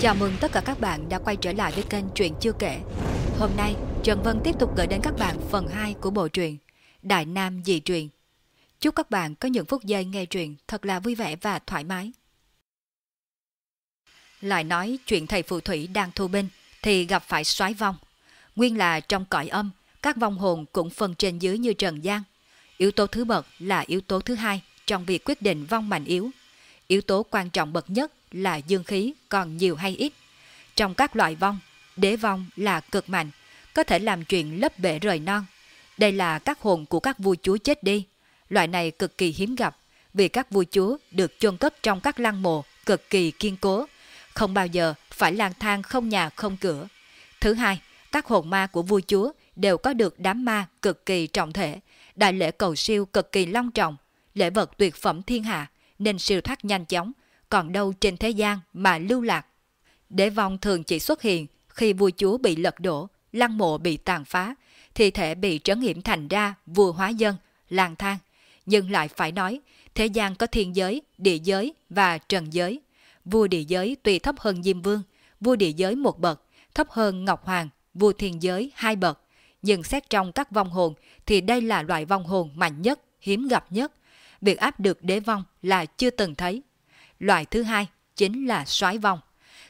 Chào mừng tất cả các bạn đã quay trở lại với kênh Truyện Chưa Kể. Hôm nay, Trần Vân tiếp tục gửi đến các bạn phần 2 của bộ truyện Đại Nam Dị Truyện. Chúc các bạn có những phút giây nghe truyện thật là vui vẻ và thoải mái. Lại nói chuyện thầy phù thủy đang thu binh thì gặp phải soái vong. Nguyên là trong cõi âm, các vong hồn cũng phân trên dưới như trần gian. Yếu tố thứ bậc là yếu tố thứ hai trong việc quyết định vong mạnh yếu. Yếu tố quan trọng bậc nhất là dương khí còn nhiều hay ít. Trong các loại vong, đế vong là cực mạnh, có thể làm chuyện lấp bể rời non. Đây là các hồn của các vua chúa chết đi. Loại này cực kỳ hiếm gặp, vì các vua chúa được chôn cất trong các lăng mộ cực kỳ kiên cố, không bao giờ phải lang thang không nhà không cửa. Thứ hai, các hồn ma của vua chúa đều có được đám ma cực kỳ trọng thể, đại lễ cầu siêu cực kỳ long trọng, lễ vật tuyệt phẩm thiên hạ, nên siêu thoát nhanh chóng, còn đâu trên thế gian mà lưu lạc. Đế vong thường chỉ xuất hiện khi vua chúa bị lật đổ, lăng mộ bị tàn phá, thi thể bị trấn hiểm thành ra vua hóa dân, lang thang. Nhưng lại phải nói, thế gian có thiên giới, địa giới và trần giới. Vua địa giới tuy thấp hơn Diêm Vương, vua địa giới một bậc, thấp hơn Ngọc Hoàng, vua thiên giới hai bậc. Nhưng xét trong các vong hồn thì đây là loại vong hồn mạnh nhất, hiếm gặp nhất. Việc áp được đế vong là chưa từng thấy. Loại thứ hai chính là soái vong.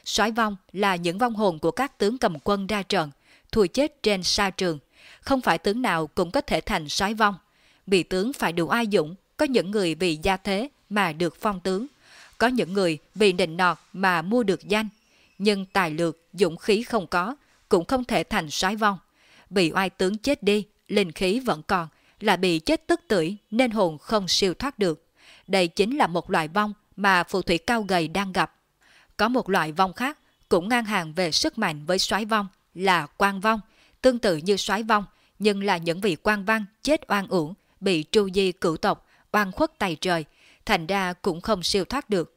Soái vong là những vong hồn của các tướng cầm quân ra trận, thua chết trên sa trường. Không phải tướng nào cũng có thể thành soái vong. Vì tướng phải đủ ai dũng, có những người vì gia thế mà được phong tướng. Có những người vì nịnh nọt mà mua được danh. Nhưng tài lược, dũng khí không có, cũng không thể thành soái vong. Bị oai tướng chết đi, linh khí vẫn còn, là bị chết tức tưởi nên hồn không siêu thoát được. Đây chính là một loại vong mà phù thủy cao gầy đang gặp. Có một loại vong khác cũng ngang hàng về sức mạnh với soái vong là quan vong, tương tự như soái vong nhưng là những vị quan văn chết oan uổng, bị tru di cửu tộc, oan khuất tay trời, thành ra cũng không siêu thoát được.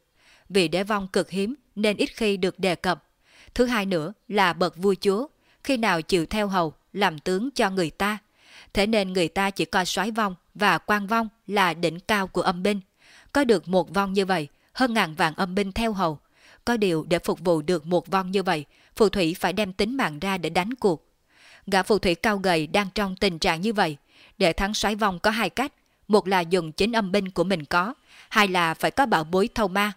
Vì đế vong cực hiếm nên ít khi được đề cập. Thứ hai nữa là bậc vua chúa, khi nào chịu theo hầu, làm tướng cho người ta. Thế nên người ta chỉ coi soái vong và quan vong là đỉnh cao của âm binh. Có được một vong như vậy, hơn ngàn vạn âm binh theo hầu. Có điều để phục vụ được một vong như vậy, phù thủy phải đem tính mạng ra để đánh cuộc. Gã phù thủy cao gầy đang trong tình trạng như vậy. Để thắng xoáy vong có hai cách. Một là dùng chính âm binh của mình có, hai là phải có bảo bối thâu ma.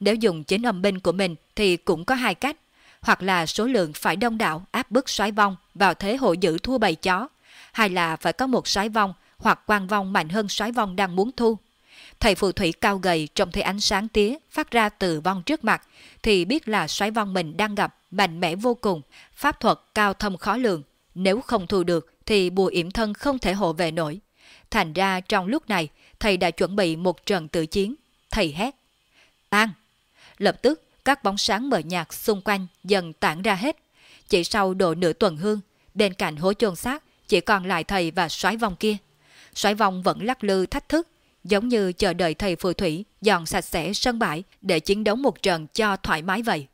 Nếu dùng chính âm binh của mình thì cũng có hai cách. Hoặc là số lượng phải đông đảo áp bức xoáy vong vào thế hội giữ thua bầy chó. hay là phải có một xoáy vong hoặc quan vong mạnh hơn xoáy vong đang muốn thu. Thầy phù thủy cao gầy trông thấy ánh sáng tía phát ra từ vong trước mặt, thì biết là xoáy vong mình đang gặp mạnh mẽ vô cùng, pháp thuật cao thâm khó lường. Nếu không thu được thì bùa yểm thân không thể hộ về nổi. Thành ra trong lúc này, thầy đã chuẩn bị một trận tự chiến. Thầy hét. Tan! Lập tức, các bóng sáng mờ nhạt xung quanh dần tản ra hết. Chỉ sau độ nửa tuần hương, bên cạnh hố chôn xác chỉ còn lại thầy và xoáy vong kia. Xoáy vong vẫn lắc lư thách thức, giống như chờ đợi thầy phù thủy dọn sạch sẽ sân bãi để chiến đấu một trận cho thoải mái vậy.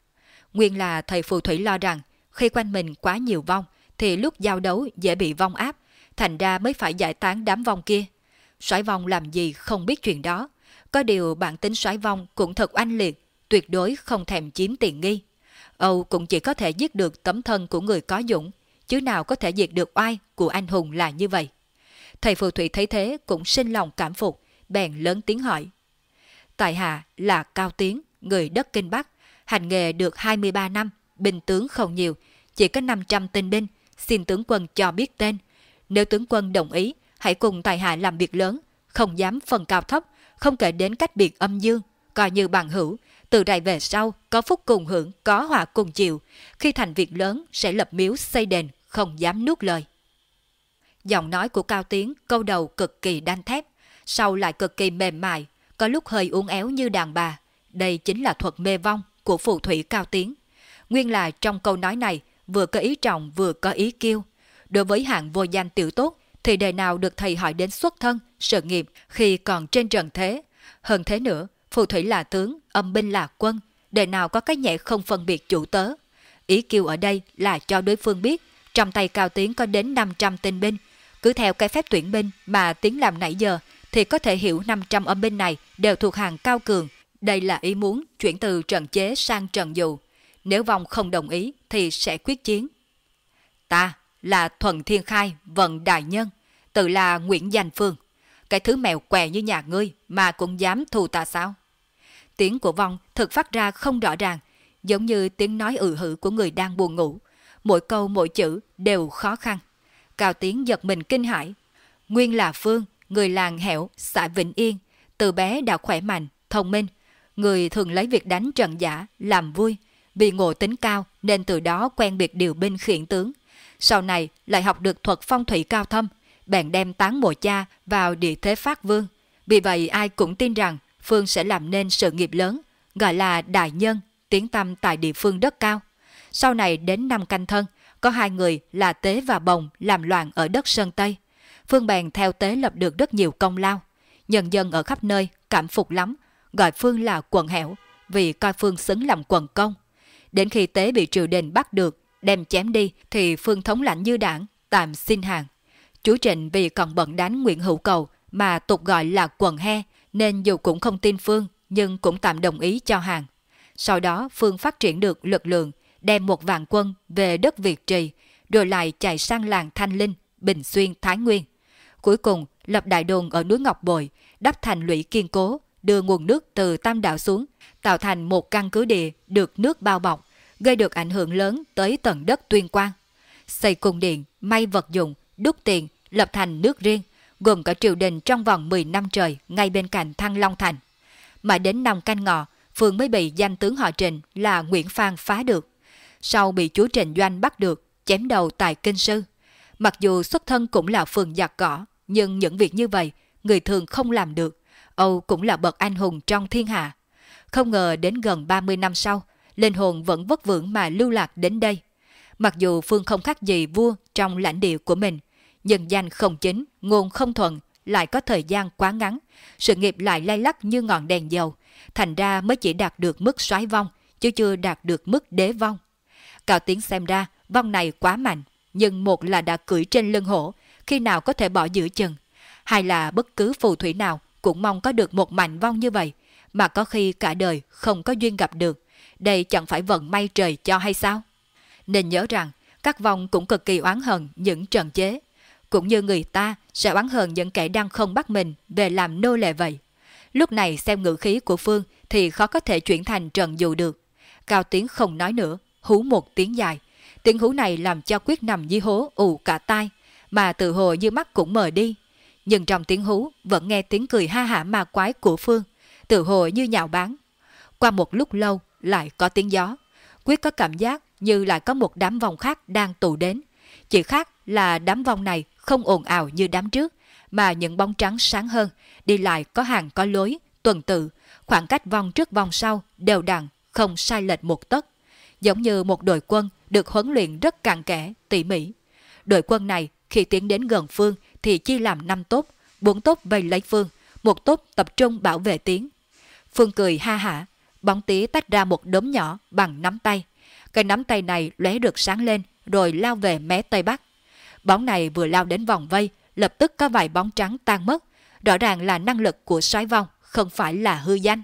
Nguyên là thầy phù thủy lo rằng khi quanh mình quá nhiều vong thì lúc giao đấu dễ bị vong áp, thành ra mới phải giải tán đám vong kia. Soái vong làm gì không biết chuyện đó, có điều bản tính soái vong cũng thật oanh liệt, tuyệt đối không thèm chiếm tiền nghi. Âu cũng chỉ có thể giết được tấm thân của người có dũng, chứ nào có thể diệt được oai của anh hùng là như vậy. Thầy phù thủy thấy thế cũng sinh lòng cảm phục, bèn lớn tiếng hỏi. Tại hạ là Cao Tiến, người đất Kinh Bắc, hành nghề được 23 năm, binh tướng không nhiều, chỉ có 500 tinh binh, xin tướng quân cho biết tên. Nếu tướng quân đồng ý, hãy cùng tại hạ làm việc lớn, không dám phần cao thấp, không kể đến cách biệt âm dương, coi như bằng hữu, từ đây về sau có phúc cùng hưởng, có họa cùng chịu, khi thành việc lớn sẽ lập miếu xây đền, không dám nuốt lời. Giọng nói của Cao Tiến câu đầu cực kỳ đanh thép, sau lại cực kỳ mềm mại, có lúc hơi uốn éo như đàn bà. Đây chính là thuật mê vong của phù thủy Cao Tiến. Nguyên là trong câu nói này vừa có ý trọng vừa có ý kiêu. Đối với hạng vô danh tiểu tốt thì đời nào được thầy hỏi đến xuất thân, sự nghiệp khi còn trên trần thế. Hơn thế nữa, phù thủy là tướng, âm binh là quân, đời nào có cái nhẹ không phân biệt chủ tớ. Ý kiêu ở đây là cho đối phương biết trong tay Cao Tiến có đến 500 tinh binh. Cứ theo cái phép tuyển binh mà Tiến làm nãy giờ thì có thể hiểu 500 âm binh này đều thuộc hàng cao cường. Đây là ý muốn chuyển từ trận chế sang trận dụ. nếu vong không đồng ý thì sẽ quyết chiến. Ta là Thuần Thiên Khai, vận đại nhân, tự là Nguyễn Danh Phương. Cái thứ mèo què như nhà ngươi mà cũng dám thù ta sao? Tiếng của vong thực phát ra không rõ ràng, giống như tiếng nói ừ hử của người đang buồn ngủ. Mỗi câu mỗi chữ đều khó khăn. Cao tiếng giật mình kinh hãi. Nguyên là Phương, người làng hẻo, xã Vĩnh Yên, từ bé đã khỏe mạnh, thông minh. Người thường lấy việc đánh trận giả làm vui, vì ngộ tính cao nên từ đó quen biệt điều binh khiển tướng. Sau này lại học được thuật phong thủy cao thâm, bèn đem tán mộ cha vào địa thế phát vương. Vì vậy ai cũng tin rằng Phương sẽ làm nên sự nghiệp lớn, gọi là đại nhân, tiếng tâm tại địa phương đất cao. Sau này đến năm canh thân, có hai người là Tế và Bồng làm loạn ở đất Sơn Tây. Phương bèn theo Tế lập được rất nhiều công lao. Nhân dân ở khắp nơi cảm phục lắm, gọi Phương là quần hẻo, vì coi Phương xứng làm quần công. Đến khi Tế bị triều đình bắt được, đem chém đi thì Phương thống lãnh như đảng, tạm xin hàng. Chú Trịnh vì còn bận đánh Nguyễn Hữu Cầu mà tục gọi là quần he, nên dù cũng không tin Phương nhưng cũng tạm đồng ý cho hàng. Sau đó Phương phát triển được lực lượng, đem một vạn quân về đất Việt Trì, rồi lại chạy sang làng Thanh Linh, Bình Xuyên, Thái Nguyên. Cuối cùng lập đại đồn ở núi Ngọc Bội, đắp thành lũy kiên cố, đưa nguồn nước từ Tam Đạo xuống, tạo thành một căn cứ địa được nước bao bọc, gây được ảnh hưởng lớn tới tận đất tuyên quang. Xây cung điện, may vật dụng, đúc tiền, lập thành nước riêng, gồm cả triều đình trong vòng 10 năm trời ngay bên cạnh Thăng Long Thành. Mà đến năm canh ngọ, Phương mới bị danh tướng họ Trịnh là Nguyễn Phan phá được. Sau bị chú Trịnh Doanh bắt được, chém đầu tại Kinh Sư. Mặc dù xuất thân cũng là phường giặc cỏ, nhưng những việc như vậy, người thường không làm được. Âu cũng là bậc anh hùng trong thiên hạ. Không ngờ đến gần 30 năm sau, linh hồn vẫn vất vưởng mà lưu lạc đến đây. Mặc dù Phương không khác gì vua trong lãnh địa của mình, nhân danh không chính, ngôn không thuận, lại có thời gian quá ngắn, sự nghiệp lại lay lắc như ngọn đèn dầu, thành ra mới chỉ đạt được mức soái vong, chứ chưa đạt được mức đế vong. Cao Tiến xem ra, vong này quá mạnh, nhưng một là đã cưỡi trên lưng hổ, khi nào có thể bỏ giữa chừng, hay là bất cứ phù thủy nào cũng mong có được một mạnh vong như vậy, mà có khi cả đời không có duyên gặp được. Đây chẳng phải vận may trời cho hay sao? Nên nhớ rằng, các vong cũng cực kỳ oán hận những trần chế, cũng như người ta sẽ oán hận những kẻ đang không bắt mình về làm nô lệ vậy. Lúc này xem ngữ khí của Phương thì khó có thể chuyển thành trần dù được. Cao Tiến không nói nữa, hú một tiếng dài. Tiếng hú này làm cho quyết nằm dưới hố ù cả tai, mà tự hồ như mắt cũng mờ đi. Nhưng trong tiếng hú vẫn nghe tiếng cười ha hả ma quái của Phương, tự hồ như nhạo báng. Qua một lúc lâu lại có tiếng gió. Quyết có cảm giác như lại có một đám vong khác đang tụ đến. Chỉ khác là đám vong này không ồn ào như đám trước, mà những bóng trắng sáng hơn, đi lại có hàng có lối, tuần tự, khoảng cách vong trước vong sau đều đặn, không sai lệch một tấc. Giống như một đội quân được huấn luyện rất cặn kẽ, tỉ mỉ. Đội quân này khi tiến đến gần Phương thì chia làm năm tốt, bốn tốt vây lấy Phương, một tốt tập trung bảo vệ Tiến. Phương cười ha hả, bóng tí tách ra một đốm nhỏ bằng nắm tay. Cái nắm tay này lóe được sáng lên rồi lao về mé tây bắc. Bóng này vừa lao đến vòng vây, lập tức có vài bóng trắng tan mất. Rõ ràng là năng lực của soái vong, không phải là hư danh.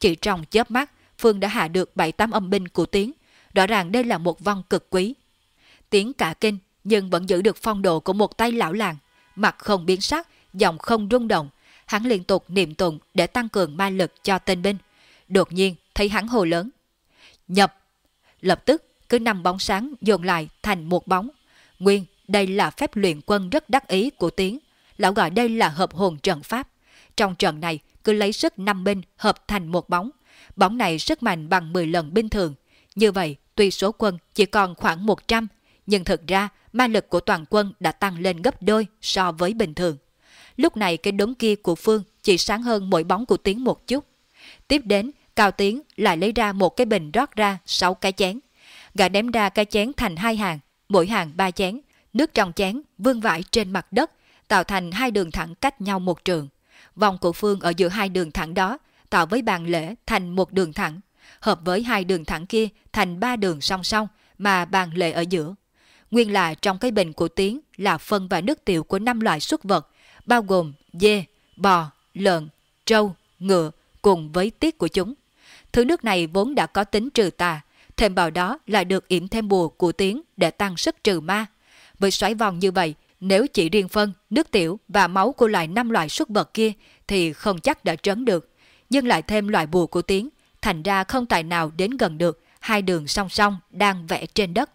Chỉ trong chớp mắt, Phương đã hạ được bảy tám âm binh của Tiến. Rõ ràng đây là một vong cực quý. Tiến cả kinh, nhưng vẫn giữ được phong độ của một tay lão làng. Mặt không biến sắc, giọng không rung động. Hắn liên tục niệm tụng để tăng cường ma lực cho tên binh. Đột nhiên thấy hắn hồ lớn. Nhập! Lập tức cứ năm bóng sáng dồn lại thành một bóng. Nguyên, đây là phép luyện quân rất đắc ý của Tiến. Lão gọi đây là hợp hồn trận pháp. Trong trận này, cứ lấy sức năm binh hợp thành một bóng. Bóng này sức mạnh bằng 10 lần binh thường. Như vậy, tuy số quân chỉ còn khoảng 100, nhưng thực ra ma lực của toàn quân đã tăng lên gấp đôi so với bình thường. Lúc này cái đống kia của Phương chỉ sáng hơn mỗi bóng của Tiến một chút. Tiếp đến, Cao Tiến lại lấy ra một cái bình rót ra 6 cái chén. Gã ném ra cái chén thành hai hàng, mỗi hàng ba chén. Nước trong chén vương vãi trên mặt đất, tạo thành hai đường thẳng cách nhau một trường. Vòng của Phương ở giữa hai đường thẳng đó tạo với bàn lễ thành một đường thẳng, hợp với hai đường thẳng kia thành ba đường song song mà bàn lễ ở giữa. Nguyên là trong cái bình của Tiến là phân và nước tiểu của năm loại súc vật, bao gồm dê, bò, lợn, trâu, ngựa cùng với tiết của chúng. Thứ nước này vốn đã có tính trừ tà, thêm vào đó là được yểm thêm bùa của tiếng để tăng sức trừ ma. Với xoáy vòng như vậy, nếu chỉ riêng phân, nước tiểu và máu của loại năm loại súc vật kia thì không chắc đã trấn được. Nhưng lại thêm loại bùa của tiếng, thành ra không tài nào đến gần được hai đường song song đang vẽ trên đất.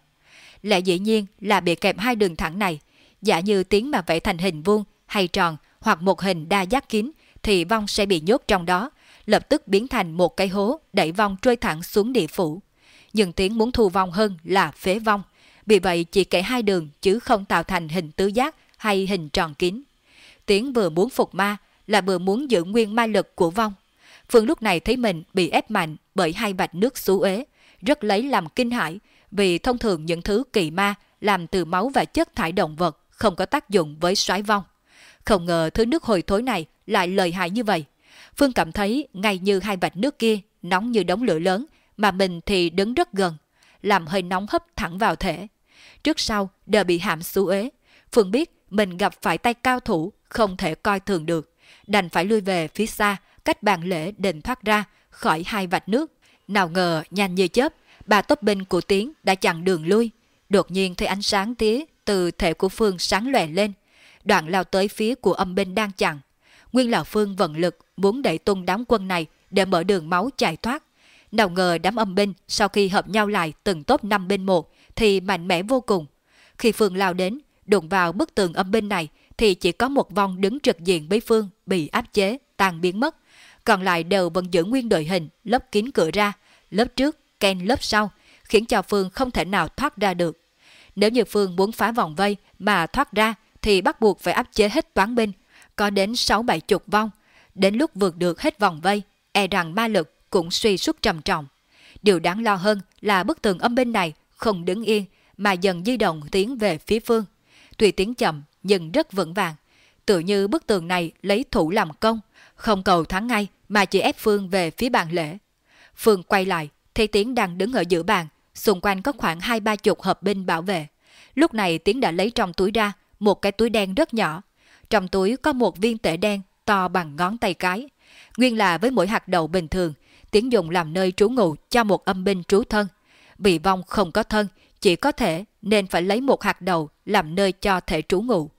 Lẽ dĩ nhiên là bị kẹp hai đường thẳng này. Giả như tiếng mà vẽ thành hình vuông hay tròn hoặc một hình đa giác kín thì vong sẽ bị nhốt trong đó, lập tức biến thành một cái hố đẩy vong trôi thẳng xuống địa phủ. Nhưng tiếng muốn thu vong hơn là phế vong. Vì vậy chỉ kể hai đường chứ không tạo thành hình tứ giác hay hình tròn kín. Tiếng vừa muốn phục ma là vừa muốn giữ nguyên ma lực của vong. Phương lúc này thấy mình bị ép mạnh bởi hai bạch nước xú ế, rất lấy làm kinh hãi vì thông thường những thứ kỳ ma làm từ máu và chất thải động vật không có tác dụng với soái vong. Không ngờ thứ nước hồi thối này lại lợi hại như vậy. Phương cảm thấy ngay như hai vạch nước kia nóng như đống lửa lớn mà mình thì đứng rất gần, làm hơi nóng hấp thẳng vào thể. Trước sau đều bị hãm xú ế. Phương biết mình gặp phải tay cao thủ không thể coi thường được, đành phải lui về phía xa, cách bàn lễ định thoát ra khỏi hai vạch nước. Nào ngờ nhanh như chớp, bà tốt binh của Tiến đã chặn đường lui. Đột nhiên thấy ánh sáng tía từ thể của Phương sáng lòe lên. Đoạn lao tới phía của âm binh đang chặn. Nguyên là Phương vận lực muốn đẩy tung đám quân này để mở đường máu chạy thoát. Nào ngờ đám âm binh sau khi hợp nhau lại từng tốt năm bên một thì mạnh mẽ vô cùng. Khi Phương lao đến, đụng vào bức tường âm binh này thì chỉ có một vong đứng trực diện với Phương bị áp chế, tan biến mất. Còn lại đều vẫn giữ nguyên đội hình, lấp kín cửa ra, lớp trước, ken lớp sau, khiến cho Phương không thể nào thoát ra được. Nếu như Phương muốn phá vòng vây mà thoát ra thì bắt buộc phải áp chế hết toán binh, có đến 6-7 chục vong. Đến lúc vượt được hết vòng vây, e rằng ma lực cũng suy suốt trầm trọng. Điều đáng lo hơn là bức tường âm binh này không đứng yên mà dần di động tiến về phía Phương. Tuy tiến chậm nhưng rất vững vàng. Tự như bức tường này lấy thủ làm công, không cầu thắng ngay mà chỉ ép Phương về phía bàn lễ. Phương quay lại, thấy Tiến đang đứng ở giữa bàn, xung quanh có khoảng hai ba chục hợp binh bảo vệ. Lúc này Tiến đã lấy trong túi ra một cái túi đen rất nhỏ. Trong túi có một viên tệ đen to bằng ngón tay cái. Nguyên là với mỗi hạt đậu bình thường, Tiến dùng làm nơi trú ngụ cho một âm binh trú thân. Bị vong không có thân, chỉ có thể nên phải lấy một hạt đậu làm nơi cho thể trú ngụ.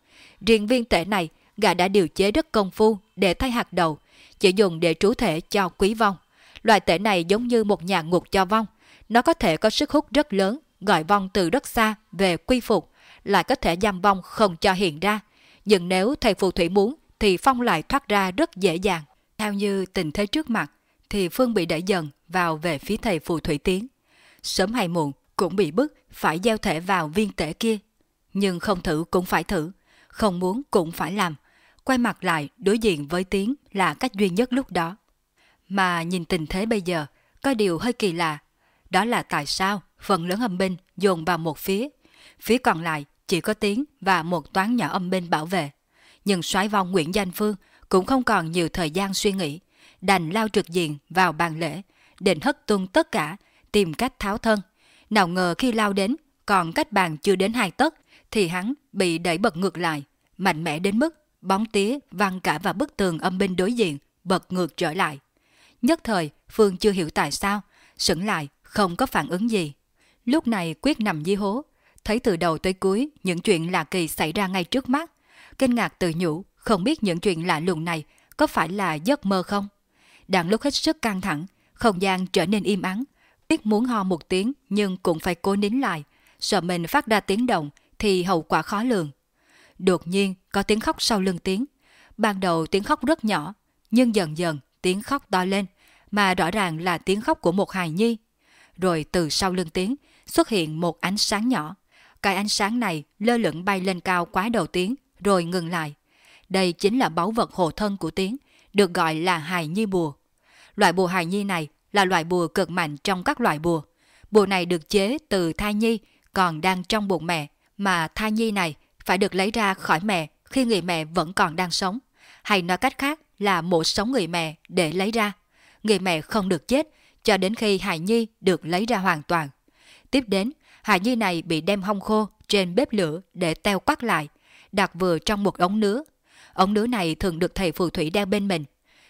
Riêng viên tệ này, gã đã điều chế rất công phu để thay hạt đậu, chỉ dùng để trú thể cho quý vong. Loại tể này giống như một nhà ngục cho vong. Nó có thể có sức hút rất lớn, gọi vong từ rất xa về quy phục, lại có thể giam vong không cho hiện ra. Nhưng nếu thầy phù thủy muốn thì phong lại thoát ra rất dễ dàng. Theo như tình thế trước mặt, thì Phương bị đẩy dần vào về phía thầy phù thủy tiến. Sớm hay muộn cũng bị bức phải gieo thể vào viên tể kia. Nhưng không thử cũng phải thử, không muốn cũng phải làm. Quay mặt lại đối diện với Tiến là cách duy nhất lúc đó. Mà nhìn tình thế bây giờ, có điều hơi kỳ lạ. Đó là tại sao phần lớn âm binh dồn vào một phía, phía còn lại chỉ có tiếng và một toán nhỏ âm binh bảo vệ. Nhưng soái vong Nguyễn Danh Phương cũng không còn nhiều thời gian suy nghĩ, đành lao trực diện vào bàn lễ, định hất tung tất cả, tìm cách tháo thân. Nào ngờ khi lao đến, còn cách bàn chưa đến hai tấc, thì hắn bị đẩy bật ngược lại, mạnh mẽ đến mức bóng tía văng cả vào bức tường âm binh đối diện, bật ngược trở lại. Nhất thời, Phương chưa hiểu tại sao, sững lại, không có phản ứng gì. Lúc này Quyết nằm dưới hố, thấy từ đầu tới cuối những chuyện lạ kỳ xảy ra ngay trước mắt. Kinh ngạc tự nhủ, không biết những chuyện lạ lùng này có phải là giấc mơ không? Đang lúc hết sức căng thẳng, không gian trở nên im ắng. Biết muốn ho một tiếng nhưng cũng phải cố nín lại, sợ mình phát ra tiếng động thì hậu quả khó lường. Đột nhiên có tiếng khóc sau lưng tiếng. Ban đầu tiếng khóc rất nhỏ, nhưng dần dần tiếng khóc to lên, mà rõ ràng là tiếng khóc của một hài nhi. Rồi từ sau lưng tiếng xuất hiện một ánh sáng nhỏ. Cái ánh sáng này lơ lửng bay lên cao quá đầu tiếng, rồi ngừng lại. Đây chính là báu vật hộ thân của tiếng, được gọi là hài nhi bùa. Loại bùa hài nhi này là loại bùa cực mạnh trong các loại bùa. Bùa này được chế từ thai nhi còn đang trong bụng mẹ, mà thai nhi này phải được lấy ra khỏi mẹ khi người mẹ vẫn còn đang sống. Hay nói cách khác là mổ sống người mẹ để lấy ra. Người mẹ không được chết cho đến khi hài nhi được lấy ra hoàn toàn. Tiếp đến, hài nhi này bị đem hong khô trên bếp lửa để teo quắt lại, đặt vừa trong một ống nứa. Ống nứa này thường được thầy phù thủy đeo bên mình.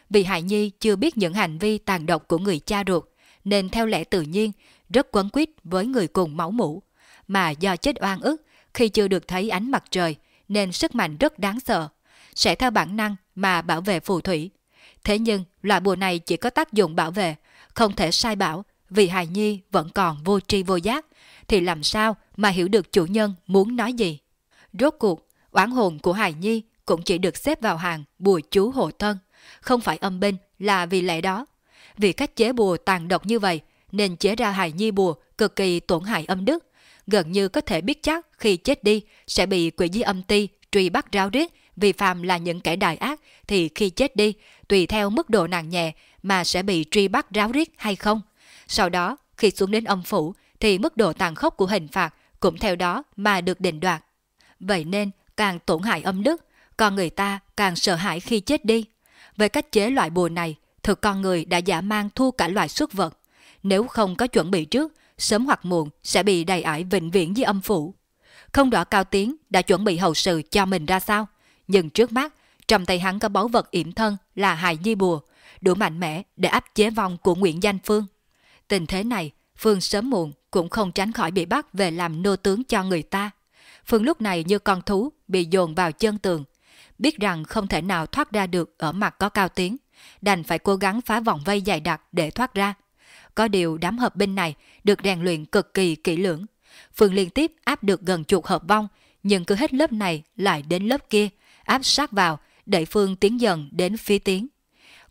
Vì hài nhi chưa biết những hành vi tàn độc của người cha ruột, nên theo lẽ tự nhiên, rất quấn quýt với người cùng máu mủ, mà do chết oan ức khi chưa được thấy ánh mặt trời nên sức mạnh rất đáng sợ, sẽ theo bản năng mà bảo vệ phù thủy. Thế nhưng loại bùa này chỉ có tác dụng bảo vệ, không thể sai bảo vì hài nhi vẫn còn vô tri vô giác, thì làm sao mà hiểu được chủ nhân muốn nói gì. Rốt cuộc, oán hồn của hài nhi cũng chỉ được xếp vào hàng bùa chú hộ thân, không phải âm binh là vì lẽ đó. Vì cách chế bùa tàn độc như vậy nên chế ra hài nhi bùa cực kỳ tổn hại âm đức, gần như có thể biết chắc khi chết đi sẽ bị quỷ di âm ti truy bắt ráo riết vì phàm là những kẻ đại ác thì khi chết đi, tùy theo mức độ nặng nhẹ mà sẽ bị truy bắt ráo riết hay không. Sau đó, khi xuống đến âm phủ thì mức độ tàn khốc của hình phạt cũng theo đó mà được định đoạt. Vậy nên, càng tổn hại âm đức, con người ta càng sợ hãi khi chết đi. Về cách chế loại bùa này, thực con người đã giả mang thu cả loại xuất vật. Nếu không có chuẩn bị trước, sớm hoặc muộn sẽ bị đầy ải vĩnh viễn với âm phủ. Không rõ Cao Tiến đã chuẩn bị hậu sự cho mình ra sao, nhưng trước mắt, trong tay hắn có báu vật yểm thân là hài nhi bùa, đủ mạnh mẽ để áp chế vong của Nguyễn Danh Phương. Tình thế này, Phương sớm muộn cũng không tránh khỏi bị bắt về làm nô tướng cho người ta. Phương lúc này như con thú bị dồn vào chân tường, biết rằng không thể nào thoát ra được ở mặt có cao tiếng, đành phải cố gắng phá vòng vây dày đặc để thoát ra. Có điều đám hợp binh này được rèn luyện cực kỳ kỹ lưỡng. Phương liên tiếp áp được gần chục hợp vong, nhưng cứ hết lớp này lại đến lớp kia, áp sát vào, để Phương tiến dần đến phía tiến.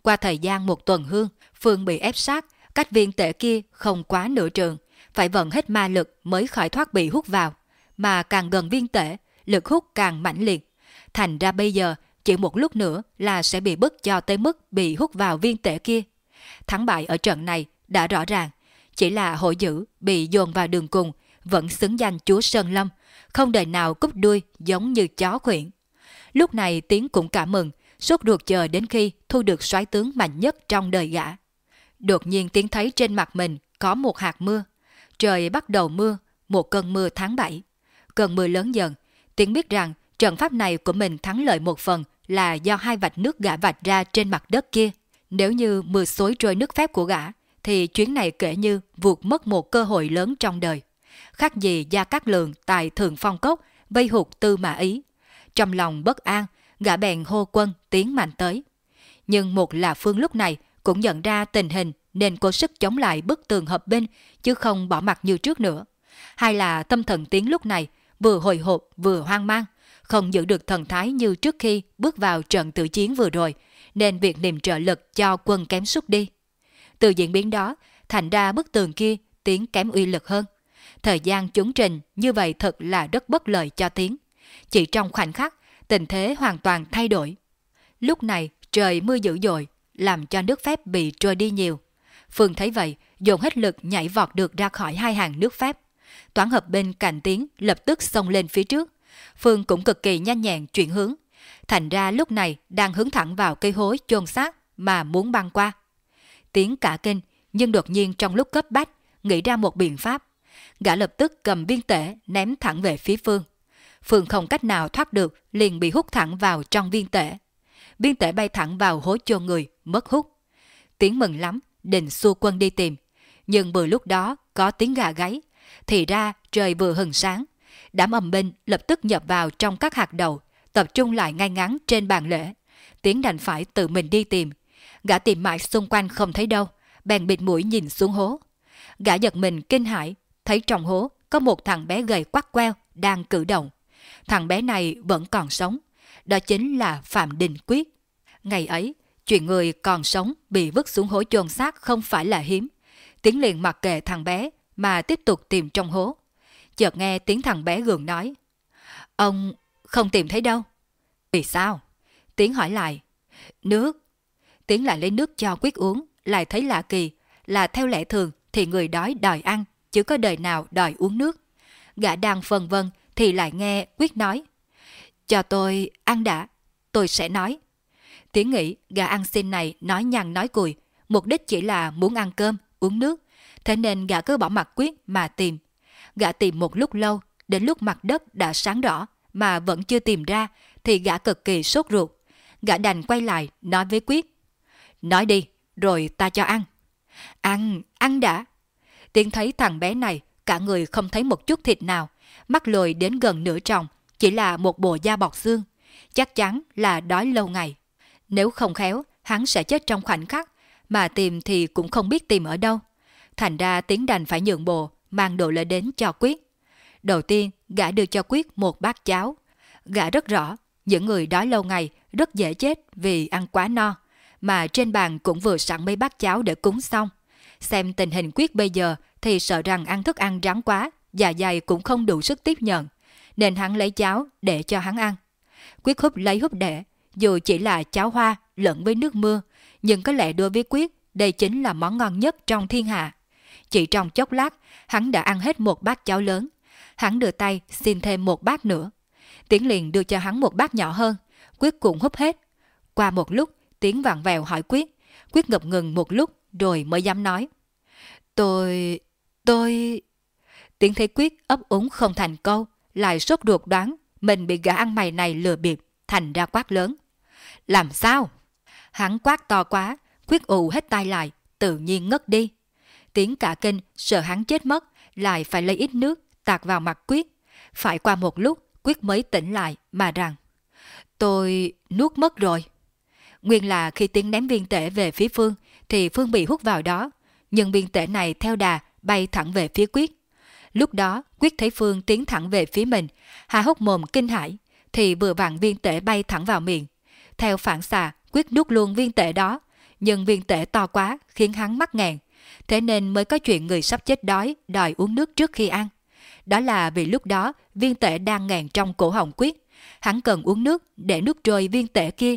Qua thời gian một tuần hương, Phương bị ép sát, cách viên tệ kia không quá nửa trường, phải vận hết ma lực mới khỏi thoát bị hút vào. Mà càng gần viên tệ, lực hút càng mãnh liệt. Thành ra bây giờ, chỉ một lúc nữa là sẽ bị bức cho tới mức bị hút vào viên tệ kia. Thắng bại ở trận này đã rõ ràng, chỉ là hội dữ bị dồn vào đường cùng, vẫn xứng danh chúa Sơn Lâm, không đời nào cúp đuôi giống như chó khuyển. Lúc này Tiến cũng cảm mừng, suốt ruột chờ đến khi thu được soái tướng mạnh nhất trong đời gã. Đột nhiên Tiến thấy trên mặt mình có một hạt mưa. Trời bắt đầu mưa, một cơn mưa tháng 7. Cơn mưa lớn dần, Tiến biết rằng trận pháp này của mình thắng lợi một phần là do hai vạch nước gã vạch ra trên mặt đất kia. Nếu như mưa xối trôi nước phép của gã, thì chuyến này kể như vụt mất một cơ hội lớn trong đời. Khác gì Gia Cát Lượng tại Thường Phong Cốc vây hụt tư mã ý. Trong lòng bất an, gã bèn hô quân tiến mạnh tới. Nhưng một là Phương lúc này cũng nhận ra tình hình nên cố sức chống lại bức tường hợp binh chứ không bỏ mặt như trước nữa. Hay là tâm thần tiến lúc này vừa hồi hộp vừa hoang mang, không giữ được thần thái như trước khi bước vào trận tự chiến vừa rồi, nên việc niềm trợ lực cho quân kém sút đi. Từ diễn biến đó, thành ra bức tường kia tiến kém uy lực hơn. Thời gian chúng trình như vậy thật là rất bất lợi cho tiến. Chỉ trong khoảnh khắc, tình thế hoàn toàn thay đổi. Lúc này trời mưa dữ dội, làm cho nước phép bị trôi đi nhiều. Phương thấy vậy, dồn hết lực nhảy vọt được ra khỏi hai hàng nước phép. Toán hợp bên cạnh tiếng lập tức xông lên phía trước. Phương cũng cực kỳ nhanh nhẹn chuyển hướng. Thành ra lúc này đang hướng thẳng vào cây hối chôn xác mà muốn băng qua. tiếng cả kinh, nhưng đột nhiên trong lúc cấp bách, nghĩ ra một biện pháp. Gã lập tức cầm viên tể ném thẳng về phía Phương phượng không cách nào thoát được, liền bị hút thẳng vào trong viên tể. Viên tể bay thẳng vào hố chôn người, mất hút. Tiếng mừng lắm, định xua quân đi tìm. Nhưng vừa lúc đó có tiếng gà gáy. Thì ra trời vừa hừng sáng. Đám âm binh lập tức nhập vào trong các hạt đầu, tập trung lại ngay ngắn trên bàn lễ. Tiến đành phải tự mình đi tìm. Gã tìm mãi xung quanh không thấy đâu, bèn bịt mũi nhìn xuống hố. Gã giật mình kinh hãi, thấy trong hố có một thằng bé gầy quắc queo đang cử động. Thằng bé này vẫn còn sống. Đó chính là Phạm Đình Quyết. Ngày ấy, chuyện người còn sống bị vứt xuống hố chôn xác không phải là hiếm. Tiến liền mặc kệ thằng bé mà tiếp tục tìm trong hố. Chợt nghe tiếng thằng bé gượng nói. Ông không tìm thấy đâu. Vì sao? Tiến hỏi lại. Nước. Tiến lại lấy nước cho Quyết uống, lại thấy lạ kỳ, là theo lẽ thường thì người đói đòi ăn, chứ có đời nào đòi uống nước. Gã đang phân vân thì lại nghe Quyết nói. Cho tôi ăn đã, tôi sẽ nói. Tiến nghĩ gà ăn xin này nói nhằn nói cùi, mục đích chỉ là muốn ăn cơm, uống nước, thế nên gã cứ bỏ mặt Quyết mà tìm. Gã tìm một lúc lâu, đến lúc mặt đất đã sáng rõ mà vẫn chưa tìm ra thì gã cực kỳ sốt ruột. Gã đành quay lại nói với Quyết. Nói đi, rồi ta cho ăn. Ăn, ăn đã. Tiến thấy thằng bé này, cả người không thấy một chút thịt nào, mắt lồi đến gần nửa tròng, chỉ là một bộ da bọc xương. Chắc chắn là đói lâu ngày. Nếu không khéo, hắn sẽ chết trong khoảnh khắc, mà tìm thì cũng không biết tìm ở đâu. Thành ra Tiến đành phải nhượng bộ, mang đồ lợi đến cho Quyết. Đầu tiên, gã đưa cho Quyết một bát cháo. Gã rất rõ, những người đói lâu ngày rất dễ chết vì ăn quá no, mà trên bàn cũng vừa sẵn mấy bát cháo để cúng xong. Xem tình hình Quyết bây giờ thì sợ rằng ăn thức ăn rắn quá, dạ dày cũng không đủ sức tiếp nhận, nên hắn lấy cháo để cho hắn ăn. Quyết húp lấy húp để, dù chỉ là cháo hoa lẫn với nước mưa, nhưng có lẽ đối với Quyết đây chính là món ngon nhất trong thiên hạ. Chỉ trong chốc lát, hắn đã ăn hết một bát cháo lớn. Hắn đưa tay xin thêm một bát nữa. Tiến liền đưa cho hắn một bát nhỏ hơn, Quyết cũng húp hết. Qua một lúc, Tiến vặn vẹo hỏi Quyết. Quyết ngập ngừng một lúc rồi mới dám nói. Tôi... tôi tiếng thấy Quyết ấp úng không thành câu, lại sốt ruột đoán mình bị gã ăn mày này lừa bịp, thành ra quát lớn. Làm sao? Hắn quát to quá, Quyết ù hết tay lại, tự nhiên ngất đi. tiếng cả kinh, sợ hắn chết mất, lại phải lấy ít nước, tạt vào mặt Quyết. Phải qua một lúc, Quyết mới tỉnh lại mà rằng Tôi nuốt mất rồi. Nguyên là khi tiếng ném viên tể về phía Phương thì Phương bị hút vào đó, nhưng viên tể này theo đà bay thẳng về phía Quyết. Lúc đó, Quyết thấy Phương tiến thẳng về phía mình, hà hốc mồm kinh hãi, thì vừa vặn viên tể bay thẳng vào miệng. Theo phản xạ, Quyết nuốt luôn viên tể đó, nhưng viên tể to quá khiến hắn mắc nghẹn, thế nên mới có chuyện người sắp chết đói đòi uống nước trước khi ăn. Đó là vì lúc đó viên tể đang ngàn trong cổ họng Quyết, hắn cần uống nước để nuốt trôi viên tể kia.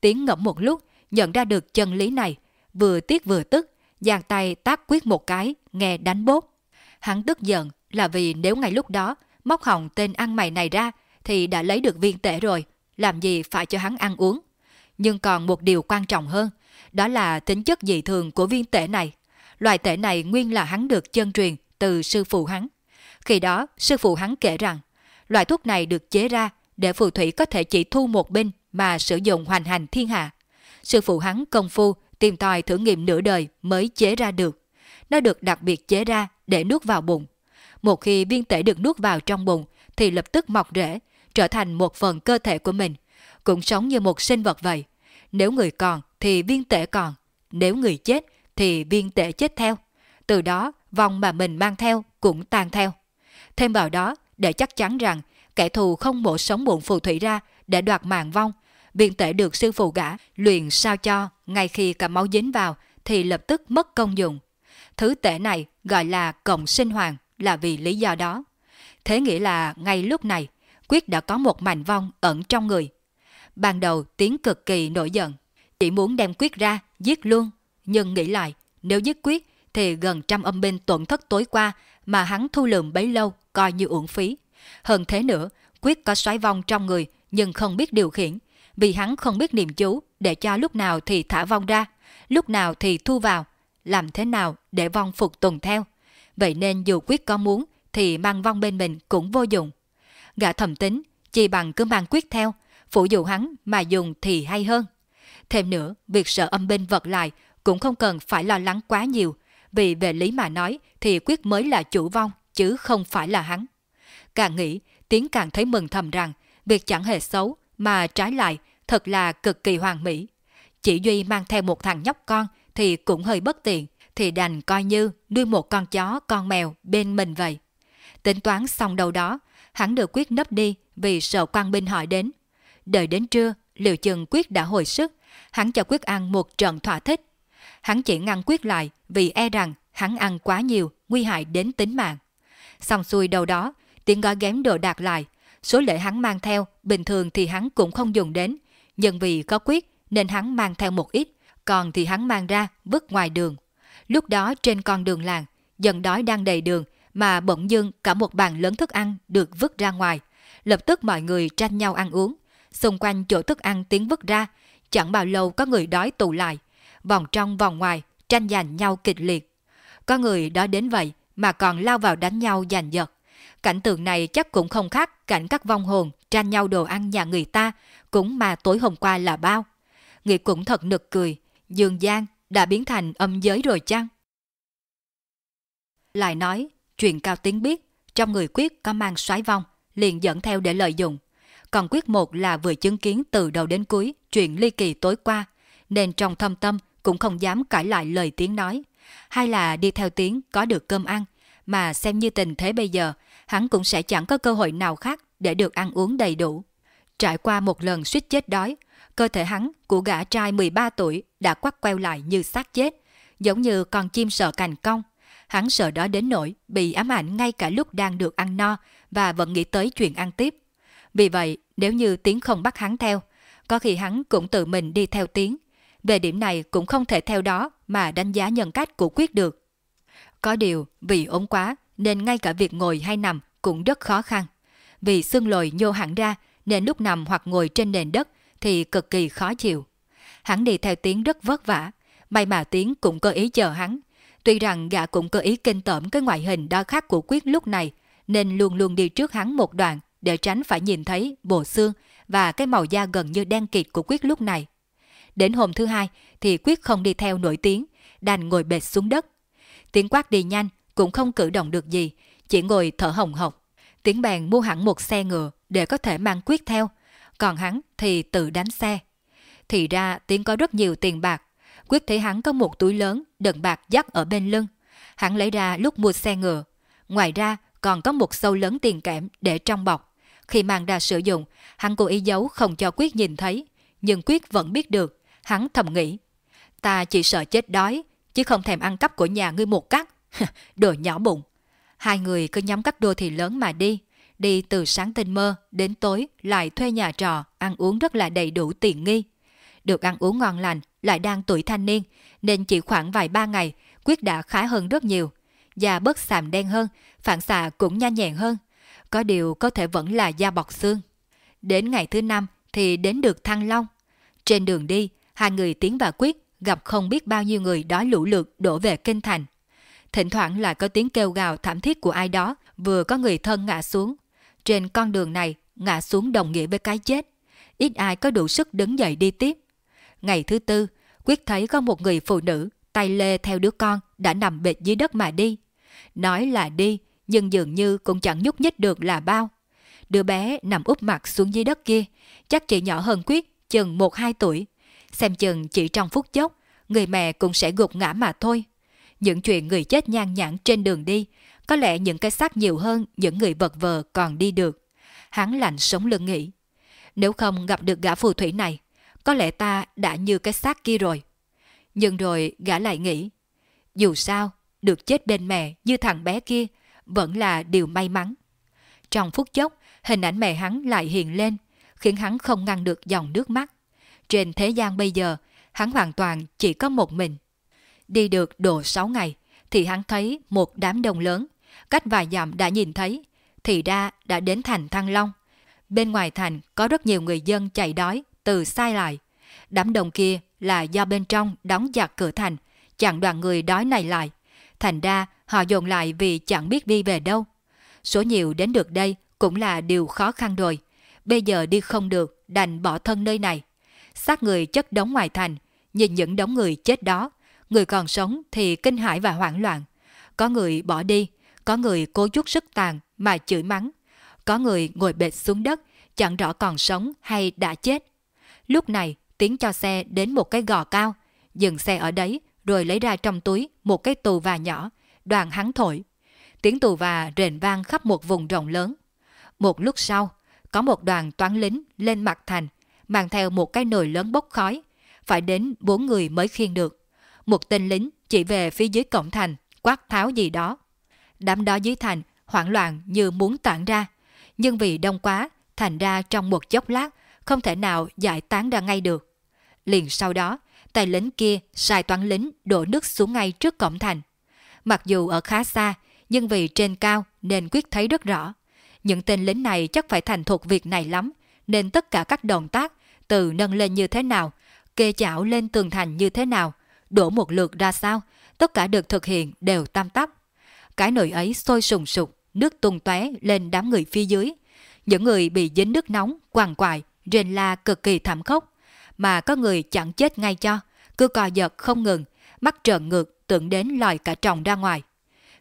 Tiến ngẫm một lúc, nhận ra được chân lý này, vừa tiếc vừa tức, giang tay tác quyết một cái, nghe đánh bốt. Hắn tức giận là vì nếu ngay lúc đó móc hỏng tên ăn mày này ra thì đã lấy được viên tể rồi, làm gì phải cho hắn ăn uống. Nhưng còn một điều quan trọng hơn, đó là tính chất dị thường của viên tể này. Loại tể này nguyên là hắn được chân truyền từ sư phụ hắn. Khi đó, sư phụ hắn kể rằng, loại thuốc này được chế ra để phù thủy có thể chỉ thu một binh mà sử dụng hoành hành thiên hạ. Sư phụ hắn công phu tìm tòi thử nghiệm nửa đời mới chế ra được. Nó được đặc biệt chế ra để nuốt vào bụng. Một khi viên tể được nuốt vào trong bụng thì lập tức mọc rễ, trở thành một phần cơ thể của mình, cũng sống như một sinh vật vậy. Nếu người còn thì viên tể còn, nếu người chết thì viên tể chết theo. Từ đó, vòng mà mình mang theo cũng tan theo. Thêm vào đó, để chắc chắn rằng kẻ thù không mổ sống bụng phù thủy ra để đoạt mạng vong, viên tể được sư phụ gã luyện sao cho ngay khi cả máu dính vào thì lập tức mất công dụng. Thứ tể này gọi là cộng sinh hoàng là vì lý do đó. Thế nghĩa là ngay lúc này, Quyết đã có một mảnh vong ẩn trong người. Ban đầu Tiến cực kỳ nổi giận, chỉ muốn đem Quyết ra, giết luôn. Nhưng nghĩ lại, nếu giết Quyết thì gần trăm âm binh tổn thất tối qua mà hắn thu lượm bấy lâu coi như uổng phí. Hơn thế nữa, Quyết có xoáy vong trong người nhưng không biết điều khiển, vì hắn không biết niệm chú để cho lúc nào thì thả vong ra, lúc nào thì thu vào, làm thế nào để vong phục tuần theo. Vậy nên dù quyết có muốn thì mang vong bên mình cũng vô dụng. Gã thầm tính, chỉ bằng cứ mang quyết theo, phụ dụ hắn mà dùng thì hay hơn. Thêm nữa, việc sợ âm binh vật lại cũng không cần phải lo lắng quá nhiều, vì về lý mà nói thì quyết mới là chủ vong, chứ không phải là hắn. Càng nghĩ, Tiến càng thấy mừng thầm rằng việc chẳng hề xấu, mà trái lại thật là cực kỳ hoàn mỹ. Chỉ Duy mang theo một thằng nhóc con thì cũng hơi bất tiện, thì đành coi như nuôi một con chó, con mèo bên mình vậy. Tính toán xong đâu đó, hắn được quyết nấp đi vì sợ quan binh hỏi đến. Đợi đến trưa, liệu chừng quyết đã hồi sức, hắn cho quyết ăn một trận thỏa thích. Hắn chỉ ngăn quyết lại vì e rằng hắn ăn quá nhiều, nguy hại đến tính mạng. Xong xuôi đâu đó, tiếng gói ghém đồ đạc lại, số lệ hắn mang theo, bình thường thì hắn cũng không dùng đến, nhưng vì có quyết nên hắn mang theo một ít, còn thì hắn mang ra vứt ngoài đường. Lúc đó trên con đường làng, dần đói đang đầy đường mà bỗng dưng cả một bàn lớn thức ăn được vứt ra ngoài. Lập tức mọi người tranh nhau ăn uống. Xung quanh chỗ thức ăn tiếng vứt ra, chẳng bao lâu có người đói tụ lại. Vòng trong vòng ngoài, tranh giành nhau kịch liệt. Có người đó đến vậy mà còn lao vào đánh nhau giành giật. Cảnh tượng này chắc cũng không khác cảnh các vong hồn tranh nhau đồ ăn nhà người ta, cũng mà tối hôm qua là bao. Nghĩ cũng thật nực cười, Dương Giang đã biến thành âm giới rồi chăng? lại nói, chuyện cao tiếng biết, trong người quyết có mang xoáy vong, liền dẫn theo để lợi dụng. Còn quyết một là vừa chứng kiến từ đầu đến cuối chuyện ly kỳ tối qua, nên trong thâm tâm cũng không dám cãi lại lời tiếng nói. Hay là đi theo tiếng có được cơm ăn, mà xem như tình thế bây giờ, hắn cũng sẽ chẳng có cơ hội nào khác để được ăn uống đầy đủ. Trải qua một lần suýt chết đói, cơ thể hắn của gã trai 13 tuổi đã quắt queo lại như xác chết, giống như con chim sợ cành cong. Hắn sợ đó đến nỗi bị ám ảnh ngay cả lúc đang được ăn no và vẫn nghĩ tới chuyện ăn tiếp. Vì vậy, nếu như tiếng không bắt hắn theo, có khi hắn cũng tự mình đi theo tiếng. Về điểm này cũng không thể theo đó mà đánh giá nhân cách của Quyết được. Có điều, vì ốm quá nên ngay cả việc ngồi hay nằm cũng rất khó khăn. Vì xương lồi nhô hẳn ra nên lúc nằm hoặc ngồi trên nền đất thì cực kỳ khó chịu. Hắn đi theo Tiến rất vất vả, may mà Tiến cũng cơ ý chờ hắn. Tuy rằng gã cũng cơ ý kinh tởm cái ngoại hình đo khác của Quyết lúc này, nên luôn luôn đi trước hắn một đoạn để tránh phải nhìn thấy bộ xương và cái màu da gần như đen kịt của Quyết lúc này. Đến hôm thứ hai thì Quyết không đi theo nổi tiếng, đành ngồi bệt xuống đất. Tiếng quát đi nhanh, cũng không cử động được gì, chỉ ngồi thở hồng hộc. Tiếng bèn mua hẳn một xe ngựa để có thể mang Quyết theo, còn hắn thì tự đánh xe. Thì ra Tiến có rất nhiều tiền bạc, Quyết thấy hắn có một túi lớn đựng bạc dắt ở bên lưng. Hắn lấy ra lúc mua xe ngựa. Ngoài ra còn có một sâu lớn tiền kẽm để trong bọc. Khi mang ra sử dụng, hắn cố ý giấu không cho Quyết nhìn thấy. Nhưng Quyết vẫn biết được, hắn thầm nghĩ. Ta chỉ sợ chết đói, chứ không thèm ăn cắp của nhà ngươi một cắt. Đồ nhỏ bụng. Hai người cứ nhắm các đô thị lớn mà đi. Đi từ sáng tinh mơ đến tối lại thuê nhà trọ, ăn uống rất là đầy đủ tiện nghi. Được ăn uống ngon lành, lại đang tuổi thanh niên, nên chỉ khoảng vài ba ngày, Quyết đã khá hơn rất nhiều. Da bớt sạm đen hơn, phản xạ cũng nhanh nhẹn hơn. Có điều có thể vẫn là da bọc xương. Đến ngày thứ năm thì đến được Thăng Long. Trên đường đi, hai người Tiến và Quyết gặp không biết bao nhiêu người đói lũ lượt đổ về kinh thành. Thỉnh thoảng lại có tiếng kêu gào thảm thiết của ai đó, vừa có người thân ngã xuống. Trên con đường này, ngã xuống đồng nghĩa với cái chết. Ít ai có đủ sức đứng dậy đi tiếp. Ngày thứ tư, Quyết thấy có một người phụ nữ tay lê theo đứa con đã nằm bệt dưới đất mà đi. Nói là đi, nhưng dường như cũng chẳng nhúc nhích được là bao. Đứa bé nằm úp mặt xuống dưới đất kia, chắc chỉ nhỏ hơn Quyết, chừng 1-2 tuổi. Xem chừng chỉ trong phút chốc, người mẹ cũng sẽ gục ngã mà thôi. Những chuyện người chết nhan nhãn trên đường đi, có lẽ những cái xác nhiều hơn những người vật vờ còn đi được. Hắn lạnh sống lưng nghĩ. Nếu không gặp được gã phù thủy này, có lẽ ta đã như cái xác kia rồi. Nhưng rồi gã lại nghĩ, dù sao, được chết bên mẹ như thằng bé kia vẫn là điều may mắn. Trong phút chốc, hình ảnh mẹ hắn lại hiện lên, khiến hắn không ngăn được dòng nước mắt. Trên thế gian bây giờ, hắn hoàn toàn chỉ có một mình. Đi được độ 6 ngày, thì hắn thấy một đám đông lớn, cách vài dặm đã nhìn thấy, thì ra đã đến thành Thăng Long. Bên ngoài thành có rất nhiều người dân chạy đói, từ sai lại. Đám đông kia là do bên trong đóng chặt cửa thành, chặn đoàn người đói này lại. Thành ra họ dồn lại vì chẳng biết đi về đâu. Số nhiều đến được đây cũng là điều khó khăn rồi. Bây giờ đi không được, đành bỏ thân nơi này. Xác người chất đóng ngoài thành, nhìn những đống người chết đó. Người còn sống thì kinh hãi và hoảng loạn. Có người bỏ đi, có người cố chút sức tàn mà chửi mắng. Có người ngồi bệt xuống đất, chẳng rõ còn sống hay đã chết. Lúc này, Tiến cho xe đến một cái gò cao, dừng xe ở đấy, rồi lấy ra trong túi một cái tù và nhỏ, đoàn hắn thổi. Tiếng tù và rền vang khắp một vùng rộng lớn. Một lúc sau, có một đoàn toán lính lên mặt thành, mang theo một cái nồi lớn bốc khói, phải đến bốn người mới khiêng được. Một tên lính chỉ về phía dưới cổng thành, quát tháo gì đó. Đám đó dưới thành, hoảng loạn như muốn tản ra. Nhưng vì đông quá, thành ra trong một chốc lát, không thể nào giải tán ra ngay được. Liền sau đó, tay lính kia sai toán lính đổ nước xuống ngay trước cổng thành. Mặc dù ở khá xa, nhưng vì trên cao nên quyết thấy rất rõ. Những tên lính này chắc phải thành thuộc việc này lắm, nên tất cả các động tác, từ nâng lên như thế nào, kê chảo lên tường thành như thế nào, đổ một lượt ra sao, tất cả được thực hiện đều tam tắp. Cái nồi ấy sôi sùng sục, nước tung tóe lên đám người phía dưới. Những người bị dính nước nóng, quằn quại, rên la cực kỳ thảm khốc, mà có người chẳng chết ngay cho, cứ co giật không ngừng, mắt trợn ngược tưởng đến lòi cả tròng ra ngoài.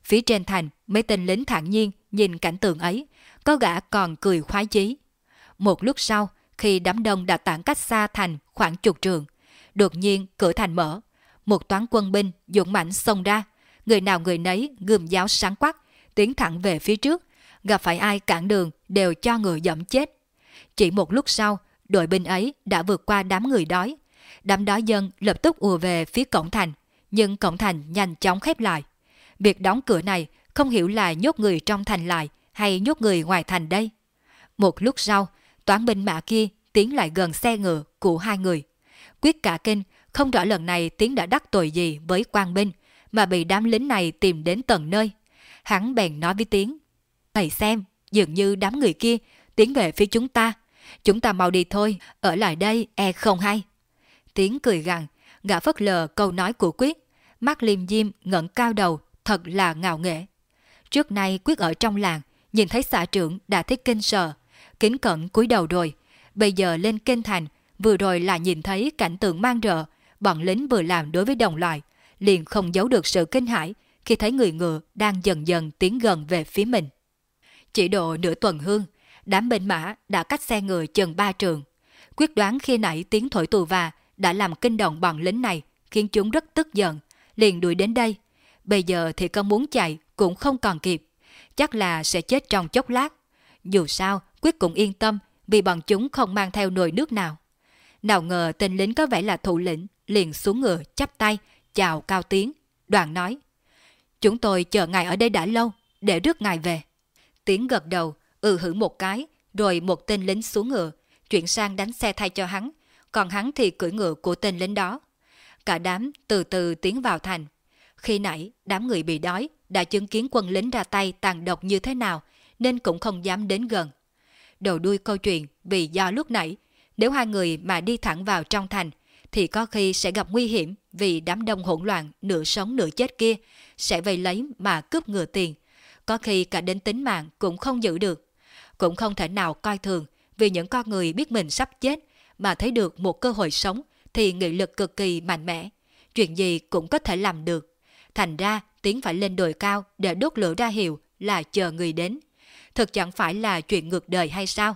Phía trên thành, mấy tên lính thản nhiên nhìn cảnh tượng ấy, có gã còn cười khoái chí. Một lúc sau, khi đám đông đã tản cách xa thành khoảng chục trường, đột nhiên cửa thành mở, một toán quân binh dũng mãnh xông ra, người nào người nấy gươm giáo sáng quắc, tiến thẳng về phía trước, gặp phải ai cản đường đều cho người dẫm chết. Chỉ một lúc sau, đội binh ấy đã vượt qua đám người đói. Đám đói dân lập tức ùa về phía cổng thành, nhưng cổng thành nhanh chóng khép lại. Việc đóng cửa này không hiểu là nhốt người trong thành lại hay nhốt người ngoài thành đây. Một lúc sau, toán binh mã kia tiến lại gần xe ngựa của hai người. Quyết cả kinh, không rõ lần này tiến đã đắc tội gì với quan binh, mà bị đám lính này tìm đến tận nơi. Hắn bèn nói với Tiến, Thầy xem, dường như đám người kia tiến về phía chúng ta. Chúng ta mau đi thôi, ở lại đây e không hay. Tiến cười gằn, gã phất lờ câu nói của Quyết. Mắt liêm diêm ngẩng cao đầu, thật là ngạo nghệ. Trước nay Quyết ở trong làng, nhìn thấy xã trưởng đã thấy kinh sợ, kính cẩn cúi đầu rồi. Bây giờ lên kinh thành, vừa rồi là nhìn thấy cảnh tượng mang rợ, bọn lính vừa làm đối với đồng loại, liền không giấu được sự kinh hãi khi thấy người ngựa đang dần dần tiến gần về phía mình. Chỉ độ nửa tuần hương, đám binh mã đã cách xe ngựa chừng ba trường. Quyết đoán khi nãy tiếng thổi tù và đã làm kinh động bọn lính này, khiến chúng rất tức giận, liền đuổi đến đây. Bây giờ thì con muốn chạy cũng không còn kịp, chắc là sẽ chết trong chốc lát. Dù sao, Quyết cũng yên tâm vì bọn chúng không mang theo nồi nước nào. Nào ngờ tên lính có vẻ là thủ lĩnh, liền xuống ngựa chắp tay, chào cao tiến Đoàn nói, chúng tôi chờ ngài ở đây đã lâu, để rước ngài về. Tiến gật đầu, ừ hử một cái, rồi một tên lính xuống ngựa, chuyển sang đánh xe thay cho hắn, còn hắn thì cưỡi ngựa của tên lính đó. Cả đám từ từ tiến vào thành. Khi nãy, đám người bị đói đã chứng kiến quân lính ra tay tàn độc như thế nào, nên cũng không dám đến gần. Đầu đuôi câu chuyện vì do lúc nãy, nếu hai người mà đi thẳng vào trong thành, thì có khi sẽ gặp nguy hiểm vì đám đông hỗn loạn nửa sống nửa chết kia sẽ vây lấy mà cướp ngừa tiền, có khi cả đến tính mạng cũng không giữ được. Cũng không thể nào coi thường vì những con người biết mình sắp chết mà thấy được một cơ hội sống thì nghị lực cực kỳ mạnh mẽ. Chuyện gì cũng có thể làm được. Thành ra Tiến phải lên đồi cao để đốt lửa ra hiệu là chờ người đến. thật chẳng phải là chuyện ngược đời hay sao?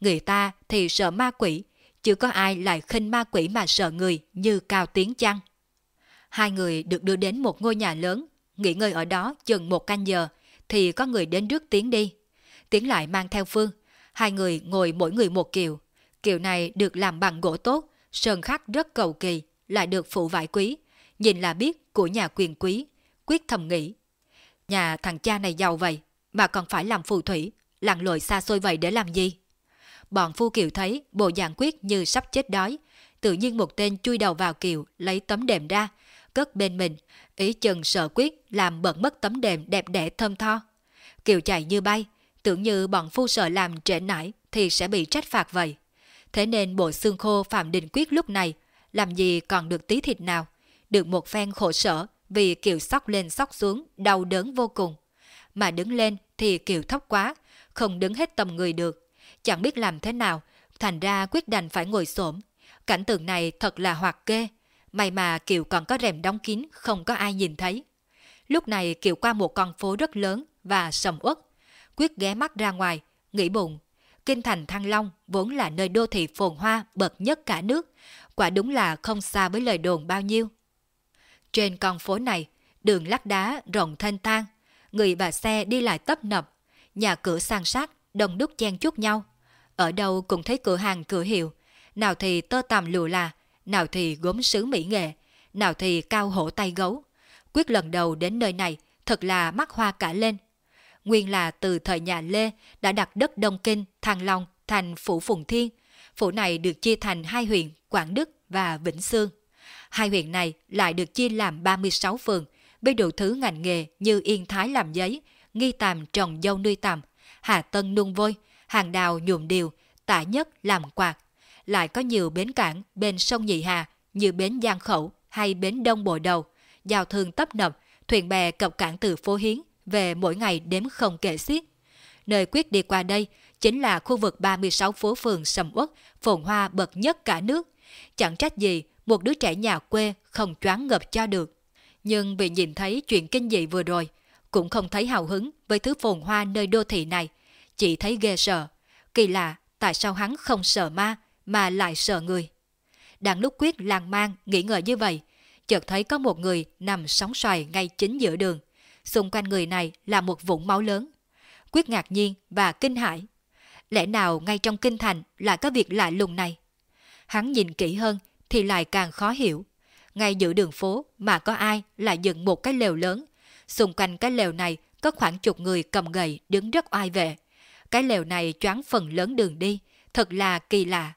Người ta thì sợ ma quỷ, chứ có ai lại khinh ma quỷ mà sợ người như Cao Tiến chăng? Hai người được đưa đến một ngôi nhà lớn, nghỉ ngơi ở đó chừng một canh giờ, thì có người đến rước Tiến đi. Tiến lại mang theo Phương, hai người ngồi mỗi người một kiều. Kiều này được làm bằng gỗ tốt, sơn khắc rất cầu kỳ, lại được phụ vải quý, nhìn là biết của nhà quyền quý, quyết thầm nghĩ. Nhà thằng cha này giàu vậy, mà còn phải làm phù thủy, lặn lội xa xôi vậy để làm gì? Bọn phu kiều thấy bộ dạng quyết như sắp chết đói, tự nhiên một tên chui đầu vào kiều lấy tấm đệm ra, cất bên mình, ý chừng sợ quyết làm bận mất tấm đệm đẹp đẽ thơm tho. Kiều chạy như bay, tưởng như bọn phu sợ làm trễ nải thì sẽ bị trách phạt vậy. Thế nên bộ xương khô Phạm Đình Quyết lúc này làm gì còn được tí thịt nào, được một phen khổ sở vì Kiều sóc lên sóc xuống đau đớn vô cùng. Mà đứng lên thì Kiều thấp quá, không đứng hết tầm người được. Chẳng biết làm thế nào, thành ra quyết đành phải ngồi xổm. Cảnh tượng này thật là hoạt kê, May mà Kiều còn có rèm đóng kín không có ai nhìn thấy. Lúc này Kiều qua một con phố rất lớn và sầm uất. Quyết ghé mắt ra ngoài, nghĩ bụng. Kinh thành Thăng Long vốn là nơi đô thị phồn hoa bậc nhất cả nước. Quả đúng là không xa với lời đồn bao nhiêu. Trên con phố này, đường lát đá rộng thanh thang. Người và xe đi lại tấp nập. Nhà cửa sang sát, đông đúc chen chúc nhau. Ở đâu cũng thấy cửa hàng cửa hiệu. Nào thì tơ tằm lụa là, nào thì gốm sứ mỹ nghệ, nào thì cao hổ tay gấu. Quyết lần đầu đến nơi này thật là mắt hoa cả lên. Nguyên là từ thời nhà Lê đã đặt đất Đông Kinh, Thăng Long thành Phủ Phùng Thiên. Phủ này được chia thành hai huyện Quảng Đức và Vĩnh Sương. Hai huyện này lại được chia làm 36 phường với đủ thứ ngành nghề như yên thái làm giấy, nghi tàm trồng dâu nuôi tằm, hà tân nung vôi, hàng đào nhuộm điều, tả nhất làm quạt, lại có nhiều bến cảng bên sông Nhị Hà như bến Giang Khẩu hay bến Đông Bội Đầu, giao thương tấp nập, thuyền bè cập cảng từ phố Hiến về mỗi ngày đếm không kể xiết. Nơi quyết đi qua đây chính là khu vực 36 phố phường sầm uất, phồn hoa bậc nhất cả nước. Chẳng trách gì một đứa trẻ nhà quê không choáng ngợp cho được. Nhưng vì nhìn thấy chuyện kinh dị vừa rồi, cũng không thấy hào hứng với thứ phồn hoa nơi đô thị này, chỉ thấy ghê sợ. Kỳ lạ, tại sao hắn không sợ ma mà lại sợ người? Đang lúc Quyết lang mang nghĩ ngợi như vậy, chợt thấy có một người nằm sóng xoài ngay chính giữa đường. Xung quanh người này là một vũng máu lớn. Quyết ngạc nhiên và kinh hãi. Lẽ nào ngay trong kinh thành lại có việc lạ lùng này? Hắn nhìn kỹ hơn thì lại càng khó hiểu. Ngay giữa đường phố mà có ai lại dựng một cái lều lớn. Xung quanh cái lều này có khoảng chục người cầm gậy đứng rất oai vệ. Cái lều này choáng phần lớn đường đi, thật là kỳ lạ.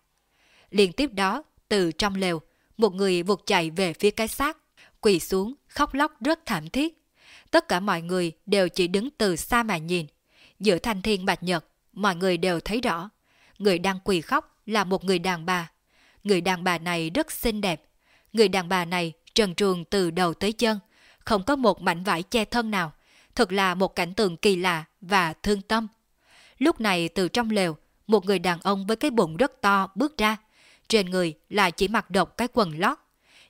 Liên tiếp đó, từ trong lều, một người vụt chạy về phía cái xác, quỳ xuống, khóc lóc rất thảm thiết. Tất cả mọi người đều chỉ đứng từ xa mà nhìn. Giữa thanh thiên bạch nhật, mọi người đều thấy rõ. Người đang quỳ khóc là một người đàn bà. Người đàn bà này rất xinh đẹp. Người đàn bà này trần truồng từ đầu tới chân, không có một mảnh vải che thân nào. Thật là một cảnh tượng kỳ lạ và thương tâm. Lúc này từ trong lều, một người đàn ông với cái bụng rất to bước ra. Trên người là chỉ mặc độc cái quần lót.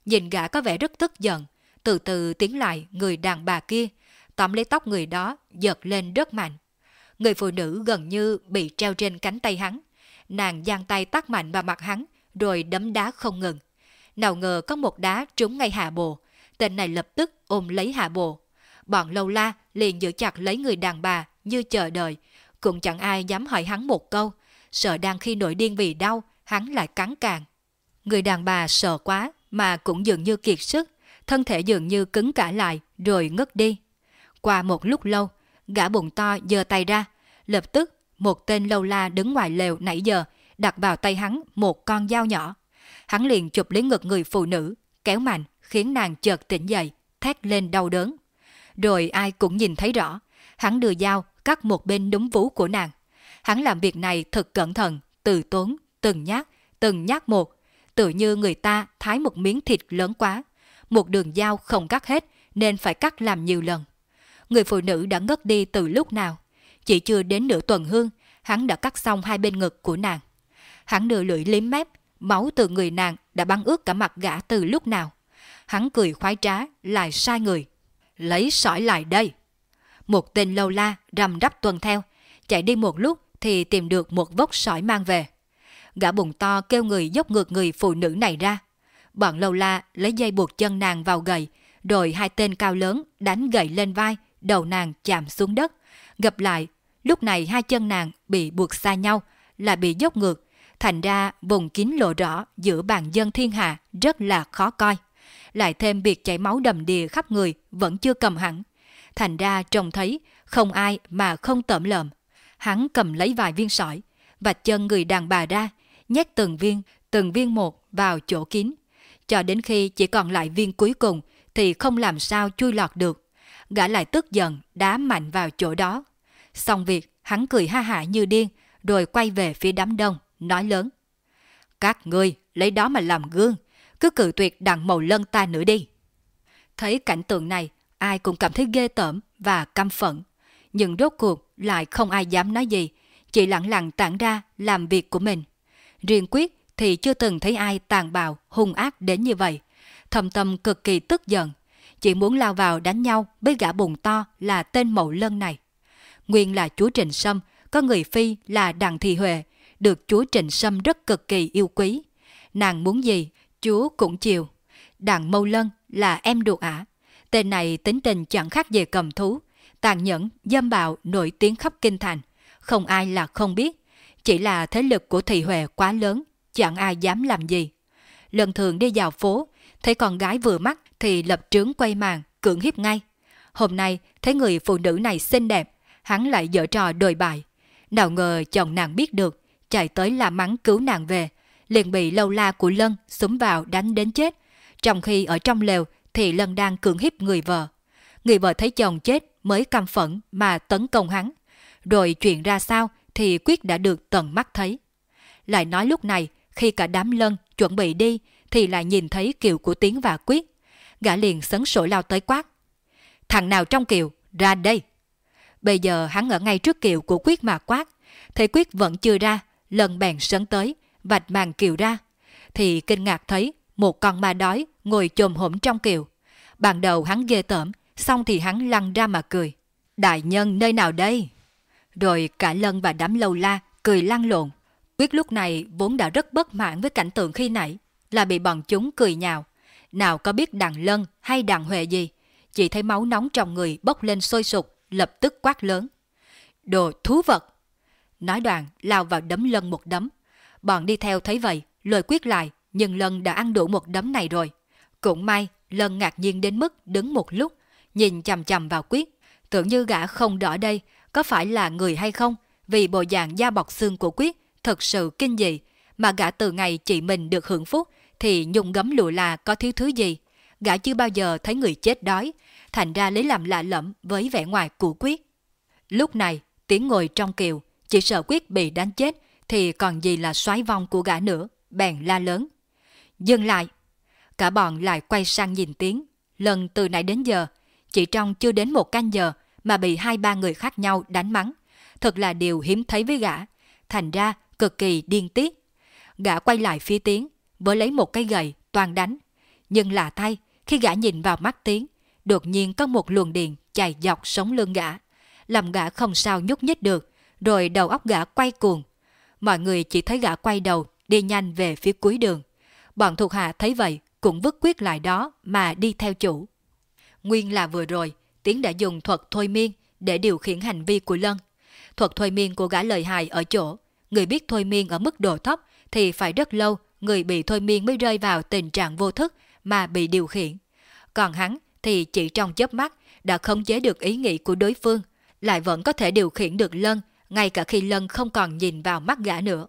Nhìn gã có vẻ rất tức giận, từ từ tiến lại người đàn bà kia, tóm lấy tóc người đó, giật lên rất mạnh. Người phụ nữ gần như bị treo trên cánh tay hắn. Nàng giang tay tác mạnh vào mặt hắn, rồi đấm đá không ngừng. Nào ngờ có một đá trúng ngay hạ bộ, tên này lập tức ôm lấy hạ bộ. Bọn lâu la liền giữ chặt lấy người đàn bà như chờ đợi, cũng chẳng ai dám hỏi hắn một câu, sợ đang khi nổi điên vì đau, hắn lại cắn càng. Người đàn bà sợ quá mà cũng dường như kiệt sức, thân thể dường như cứng cả lại rồi ngất đi. Qua một lúc lâu, gã bụng to giơ tay ra, lập tức một tên lâu la đứng ngoài lều nãy giờ đặt vào tay hắn một con dao nhỏ. Hắn liền chụp lấy ngực người phụ nữ, kéo mạnh khiến nàng chợt tỉnh dậy, thét lên đau đớn. Rồi ai cũng nhìn thấy rõ, hắn đưa dao cắt một bên đúng vú của nàng. Hắn làm việc này thật cẩn thận, từ tốn, từng nhát, từng nhát một, tự như người ta thái một miếng thịt lớn quá. Một đường dao không cắt hết nên phải cắt làm nhiều lần. Người phụ nữ đã ngất đi từ lúc nào. Chỉ chưa đến nửa tuần hương, hắn đã cắt xong hai bên ngực của nàng. Hắn đưa lưỡi liếm mép, máu từ người nàng đã băng ướt cả mặt gã từ lúc nào. Hắn cười khoái trá, lại sai người. Lấy sỏi lại đây. Một tên lâu la rầm rắp tuần theo, chạy đi một lúc thì tìm được một vốc sỏi mang về. Gã bụng to kêu người dốc ngược người phụ nữ này ra. Bọn lâu la lấy dây buộc chân nàng vào gậy, rồi hai tên cao lớn đánh gậy lên vai, đầu nàng chạm xuống đất. Gặp lại, lúc này hai chân nàng bị buộc xa nhau, là bị dốc ngược, thành ra vùng kín lộ rõ giữa bàn dân thiên hạ rất là khó coi. Lại thêm việc chảy máu đầm đìa khắp người vẫn chưa cầm hẳn. Thành ra trông thấy không ai mà không tẩm lợm. Hắn cầm lấy vài viên sỏi, vạch chân người đàn bà ra, nhét từng viên, từng viên một vào chỗ kín. Cho đến khi chỉ còn lại viên cuối cùng thì không làm sao chui lọt được. Gã lại tức giận, đá mạnh vào chỗ đó. Xong việc, hắn cười ha hả như điên, rồi quay về phía đám đông, nói lớn. Các ngươi lấy đó mà làm gương, cứ cự tuyệt đặng màu lân ta nữa đi. Thấy cảnh tượng này, ai cũng cảm thấy ghê tởm và căm phẫn. Nhưng rốt cuộc lại không ai dám nói gì, chỉ lặng lặng tản ra làm việc của mình. Riêng Quyết thì chưa từng thấy ai tàn bạo, hung ác đến như vậy. Thầm tâm cực kỳ tức giận, chỉ muốn lao vào đánh nhau với gã bùng to là tên mậu lân này. Nguyên là chúa Trịnh Sâm, có người phi là Đặng Thị Huệ, được chúa Trịnh Sâm rất cực kỳ yêu quý. Nàng muốn gì, chúa cũng chiều. Đặng Mâu Lân là em ruột ả. Tên này tính tình chẳng khác về cầm thú, tàn nhẫn, dâm bạo nổi tiếng khắp kinh thành. Không ai là không biết, chỉ là thế lực của Thị Huệ quá lớn, chẳng ai dám làm gì. Lần thường đi vào phố, thấy con gái vừa mắt thì lập trướng quay màn, cưỡng hiếp ngay. Hôm nay thấy người phụ nữ này xinh đẹp, hắn lại dở trò đồi bại. Nào ngờ chồng nàng biết được, chạy tới la mắng cứu nàng về, liền bị lâu la của Lân súng vào đánh đến chết. Trong khi ở trong lều thì Lân đang cưỡng hiếp người vợ. Người vợ thấy chồng chết mới căm phẫn mà tấn công hắn. Rồi chuyện ra sao thì Quyết đã được tận mắt thấy. Lại nói lúc này, khi cả đám Lân chuẩn bị đi thì lại nhìn thấy Kiều của Tiến và Quyết. Gã liền sấn sổ lao tới quát. Thằng nào trong Kiều, ra đây! Bây giờ hắn ở ngay trước Kiều của Quyết mà quát. Thấy Quyết vẫn chưa ra, lần bèn sấn tới, vạch màn Kiều ra. Thì kinh ngạc thấy một con ma đói ngồi chồm hổm trong Kiều. Ban đầu hắn ghê tởm, xong thì hắn lăn ra mà cười. Đại nhân nơi nào đây? Rồi cả lân và đám lâu la cười lăn lộn. Quyết lúc này vốn đã rất bất mãn với cảnh tượng khi nãy, là bị bọn chúng cười nhào. Nào có biết đàn lân hay đàn huệ gì, chỉ thấy máu nóng trong người bốc lên sôi sục, lập tức quát lớn. Đồ thú vật! Nói đoạn lao vào đấm lân một đấm. Bọn đi theo thấy vậy, lời quyết lại, nhưng lân đã ăn đủ một đấm này rồi. Cũng may, lân ngạc nhiên đến mức đứng một lúc, nhìn chầm chầm vào quyết, tưởng như gã không đỏ đây, có phải là người hay không, vì bộ dạng da bọc xương của quyết thật sự kinh dị, mà gã từ ngày chị mình được hưởng phúc thì nhung gấm lụa là có thiếu thứ gì. Gã chưa bao giờ thấy người chết đói, thành ra lấy làm lạ lẫm với vẻ ngoài của quyết. Lúc này, tiếng ngồi trong kiều, chỉ sợ quyết bị đánh chết thì còn gì là xoáy vong của gã nữa, bèn la lớn. Dừng lại! Cả bọn lại quay sang nhìn tiếng. Lần từ nãy đến giờ, chỉ trong chưa đến một canh giờ mà bị hai ba người khác nhau đánh mắng. Thật là điều hiếm thấy với gã. Thành ra cực kỳ điên tiết. Gã quay lại phía tiếng, với lấy một cây gậy toàn đánh. Nhưng lạ thay, khi gã nhìn vào mắt tiếng, đột nhiên có một luồng điện chạy dọc sống lưng gã, làm gã không sao nhúc nhích được, rồi đầu óc gã quay cuồng. Mọi người chỉ thấy gã quay đầu, đi nhanh về phía cuối đường. Bọn thuộc hạ thấy vậy, cũng vứt quyết lại đó mà đi theo chủ. Nguyên là vừa rồi, Tiến đã dùng thuật thôi miên để điều khiển hành vi của Lân. Thuật thôi miên của gã lợi hại ở chỗ, người biết thôi miên ở mức độ thấp thì phải rất lâu người bị thôi miên mới rơi vào tình trạng vô thức mà bị điều khiển. Còn hắn thì chỉ trong chớp mắt đã khống chế được ý nghĩ của đối phương, lại vẫn có thể điều khiển được Lân ngay cả khi Lân không còn nhìn vào mắt gã nữa.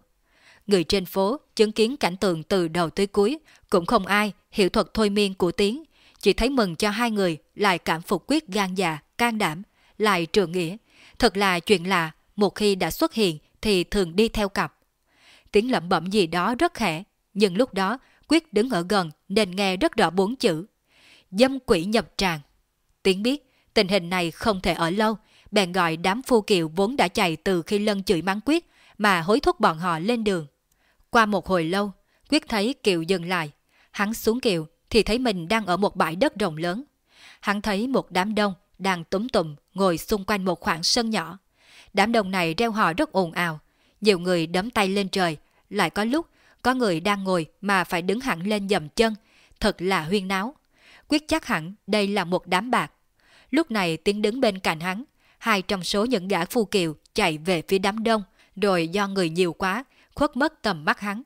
Người trên phố chứng kiến cảnh tượng từ đầu tới cuối, cũng không ai hiểu thuật thôi miên của Tiến, chỉ thấy mừng cho hai người lại cảm phục quyết gan dạ, can đảm, lại trường nghĩa. Thật là chuyện lạ, một khi đã xuất hiện thì thường đi theo cặp. Tiếng lẩm bẩm gì đó rất khẽ, nhưng lúc đó Quyết đứng ở gần nên nghe rất rõ bốn chữ. Dâm quỷ nhập tràng. tiếng biết tình hình này không thể ở lâu, bèn gọi đám phu kiều vốn đã chạy từ khi lân chửi mắng Quyết mà hối thúc bọn họ lên đường. Qua một hồi lâu, Quyết thấy kiều dừng lại. Hắn xuống kiều thì thấy mình đang ở một bãi đất rộng lớn. Hắn thấy một đám đông đang túm tụm ngồi xung quanh một khoảng sân nhỏ. Đám đông này reo hò rất ồn ào. Nhiều người đấm tay lên trời, lại có lúc có người đang ngồi mà phải đứng hẳn lên dầm chân, thật là huyên náo. Quyết chắc hẳn đây là một đám bạc. Lúc này tiếng đứng bên cạnh hắn, hai trong số những gã phu kiều chạy về phía đám đông, rồi do người nhiều quá, khuất mất tầm mắt hắn.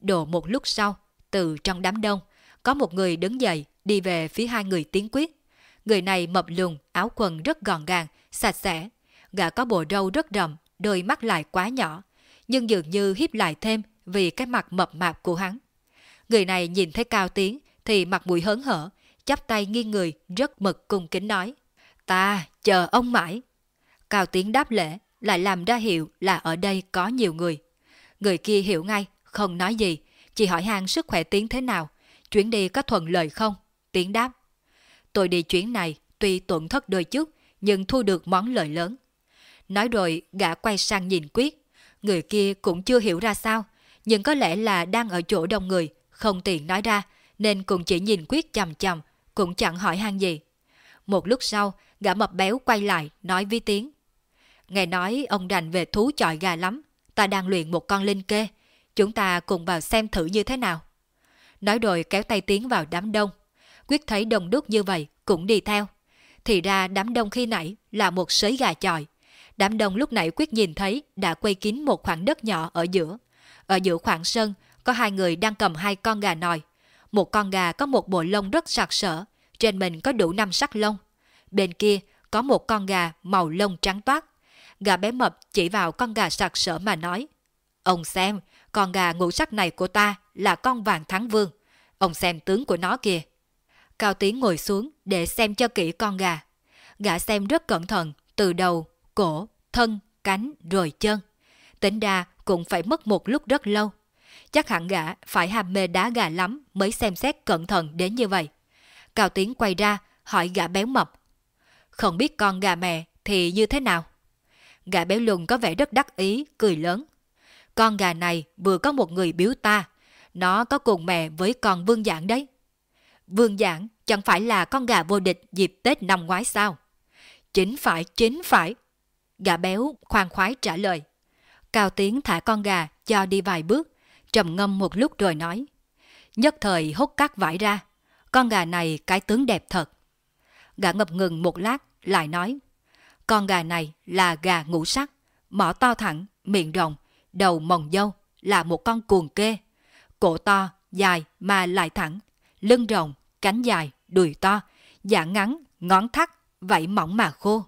đồ một lúc sau, từ trong đám đông, có một người đứng dậy đi về phía hai người tiến quyết. Người này mập lùn, áo quần rất gọn gàng, sạch sẽ. Gã có bộ râu rất rậm, đôi mắt lại quá nhỏ, nhưng dường như hiếp lại thêm vì cái mặt mập mạp của hắn. Người này nhìn thấy Cao Tiến thì mặt mũi hớn hở, chắp tay nghiêng người rất mực cung kính nói. Ta chờ ông mãi. Cao Tiến đáp lễ, lại làm ra hiệu là ở đây có nhiều người. Người kia hiểu ngay, không nói gì, chỉ hỏi hàng sức khỏe Tiến thế nào, chuyến đi có thuận lợi không? Tiến đáp. Tôi đi chuyến này tuy tổn thất đôi chút, nhưng thu được món lợi lớn. Nói rồi gã quay sang nhìn Quyết. Người kia cũng chưa hiểu ra sao, nhưng có lẽ là đang ở chỗ đông người, không tiện nói ra, nên cũng chỉ nhìn Quyết chầm chầm, cũng chẳng hỏi han gì. Một lúc sau, gã mập béo quay lại, nói với Tiến. Nghe nói ông rành về thú chọi gà lắm, ta đang luyện một con linh kê, chúng ta cùng vào xem thử như thế nào. Nói rồi kéo tay Tiến vào đám đông. Quyết thấy đông đúc như vậy, cũng đi theo. Thì ra đám đông khi nãy là một sới gà chọi. Đám đông lúc nãy Quyết nhìn thấy đã quay kín một khoảng đất nhỏ ở giữa. Ở giữa khoảng sân có hai người đang cầm hai con gà nòi. Một con gà có một bộ lông rất sặc sỡ, trên mình có đủ năm sắc lông. Bên kia có một con gà màu lông trắng toát. Gà bé mập chỉ vào con gà sặc sỡ mà nói. Ông xem, con gà ngũ sắc này của ta là con vàng thắng vương. Ông xem tướng của nó kìa. Cao Tiến ngồi xuống để xem cho kỹ con gà. Gã xem rất cẩn thận, từ đầu, cổ, thân, cánh rồi chân. Tính ra cũng phải mất một lúc rất lâu. Chắc hẳn gã phải ham mê đá gà lắm mới xem xét cẩn thận đến như vậy. Cao Tiến quay ra hỏi gã béo mập. Không biết con gà mẹ thì như thế nào? Gã béo lùn có vẻ rất đắc ý, cười lớn. Con gà này vừa có một người biếu ta, nó có cùng mẹ với con Vương Giảng đấy. Vương Giảng chẳng phải là con gà vô địch dịp Tết năm ngoái sao? Chính phải, chính phải. Gà béo khoan khoái trả lời. Cao Tiến thả con gà cho đi vài bước, trầm ngâm một lúc rồi nói. Nhất thời hút cắt vải ra, con gà này cái tướng đẹp thật. Gà ngập ngừng một lát, lại nói. Con gà này là gà ngũ sắc, mỏ to thẳng, miệng rộng, đầu mồng dâu, là một con cuồng kê. Cổ to, dài mà lại thẳng, lưng rộng, cánh dài, đùi to, dạ ngắn, ngón thắt, vảy mỏng mà khô.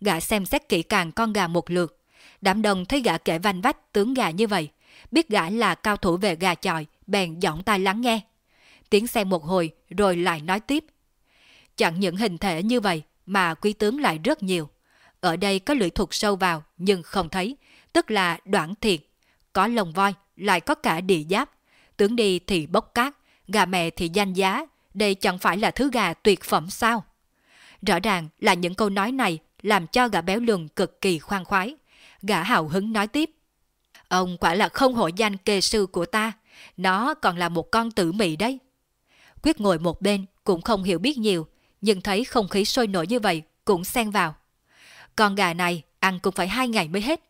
Gã xem xét kỹ càng con gà một lượt. Đám đông thấy gã kể vanh vách tướng gà như vậy, biết gã là cao thủ về gà chọi, bèn giọng tai lắng nghe. Tiếng xem một hồi rồi lại nói tiếp. Chẳng những hình thể như vậy mà quý tướng lại rất nhiều. Ở đây có lưỡi thuật sâu vào nhưng không thấy, tức là đoạn thiệt. Có lồng voi, lại có cả địa giáp. Tướng đi thì bốc cát, gà mẹ thì danh giá. Đây chẳng phải là thứ gà tuyệt phẩm sao? Rõ ràng là những câu nói này làm cho gã béo lùn cực kỳ khoan khoái. Gã hào hứng nói tiếp. Ông quả là không hổ danh kê sư của ta. Nó còn là một con tử mị đấy. Quyết ngồi một bên cũng không hiểu biết nhiều, nhưng thấy không khí sôi nổi như vậy cũng xen vào. Con gà này ăn cũng phải hai ngày mới hết.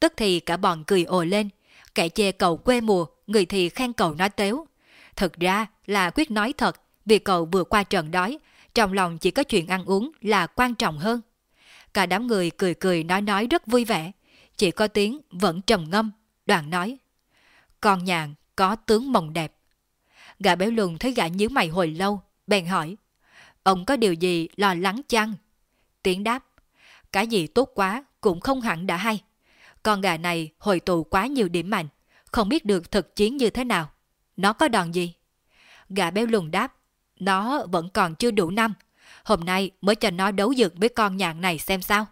Tức thì cả bọn cười ồ lên, kẻ chê cậu quê mùa, người thì khen cậu nói tếu. Thực ra là Quyết nói thật, vì cậu vừa qua trận đói, trong lòng chỉ có chuyện ăn uống là quan trọng hơn. Cả đám người cười cười nói nói rất vui vẻ, chỉ có tiếng vẫn trầm ngâm, đoàn nói. Con nhàn có tướng mộng đẹp. Gã béo lùn thấy gã nhíu mày hồi lâu, bèn hỏi. Ông có điều gì lo lắng chăng? Tiếng đáp. Cái gì tốt quá cũng không hẳn đã hay. Con gà này hồi tụ quá nhiều điểm mạnh, không biết được thực chiến như thế nào. Nó có đòn gì? Gà béo lùn đáp. Nó vẫn còn chưa đủ năm. Hôm nay mới cho nó đấu dược với con nhạn này xem sao.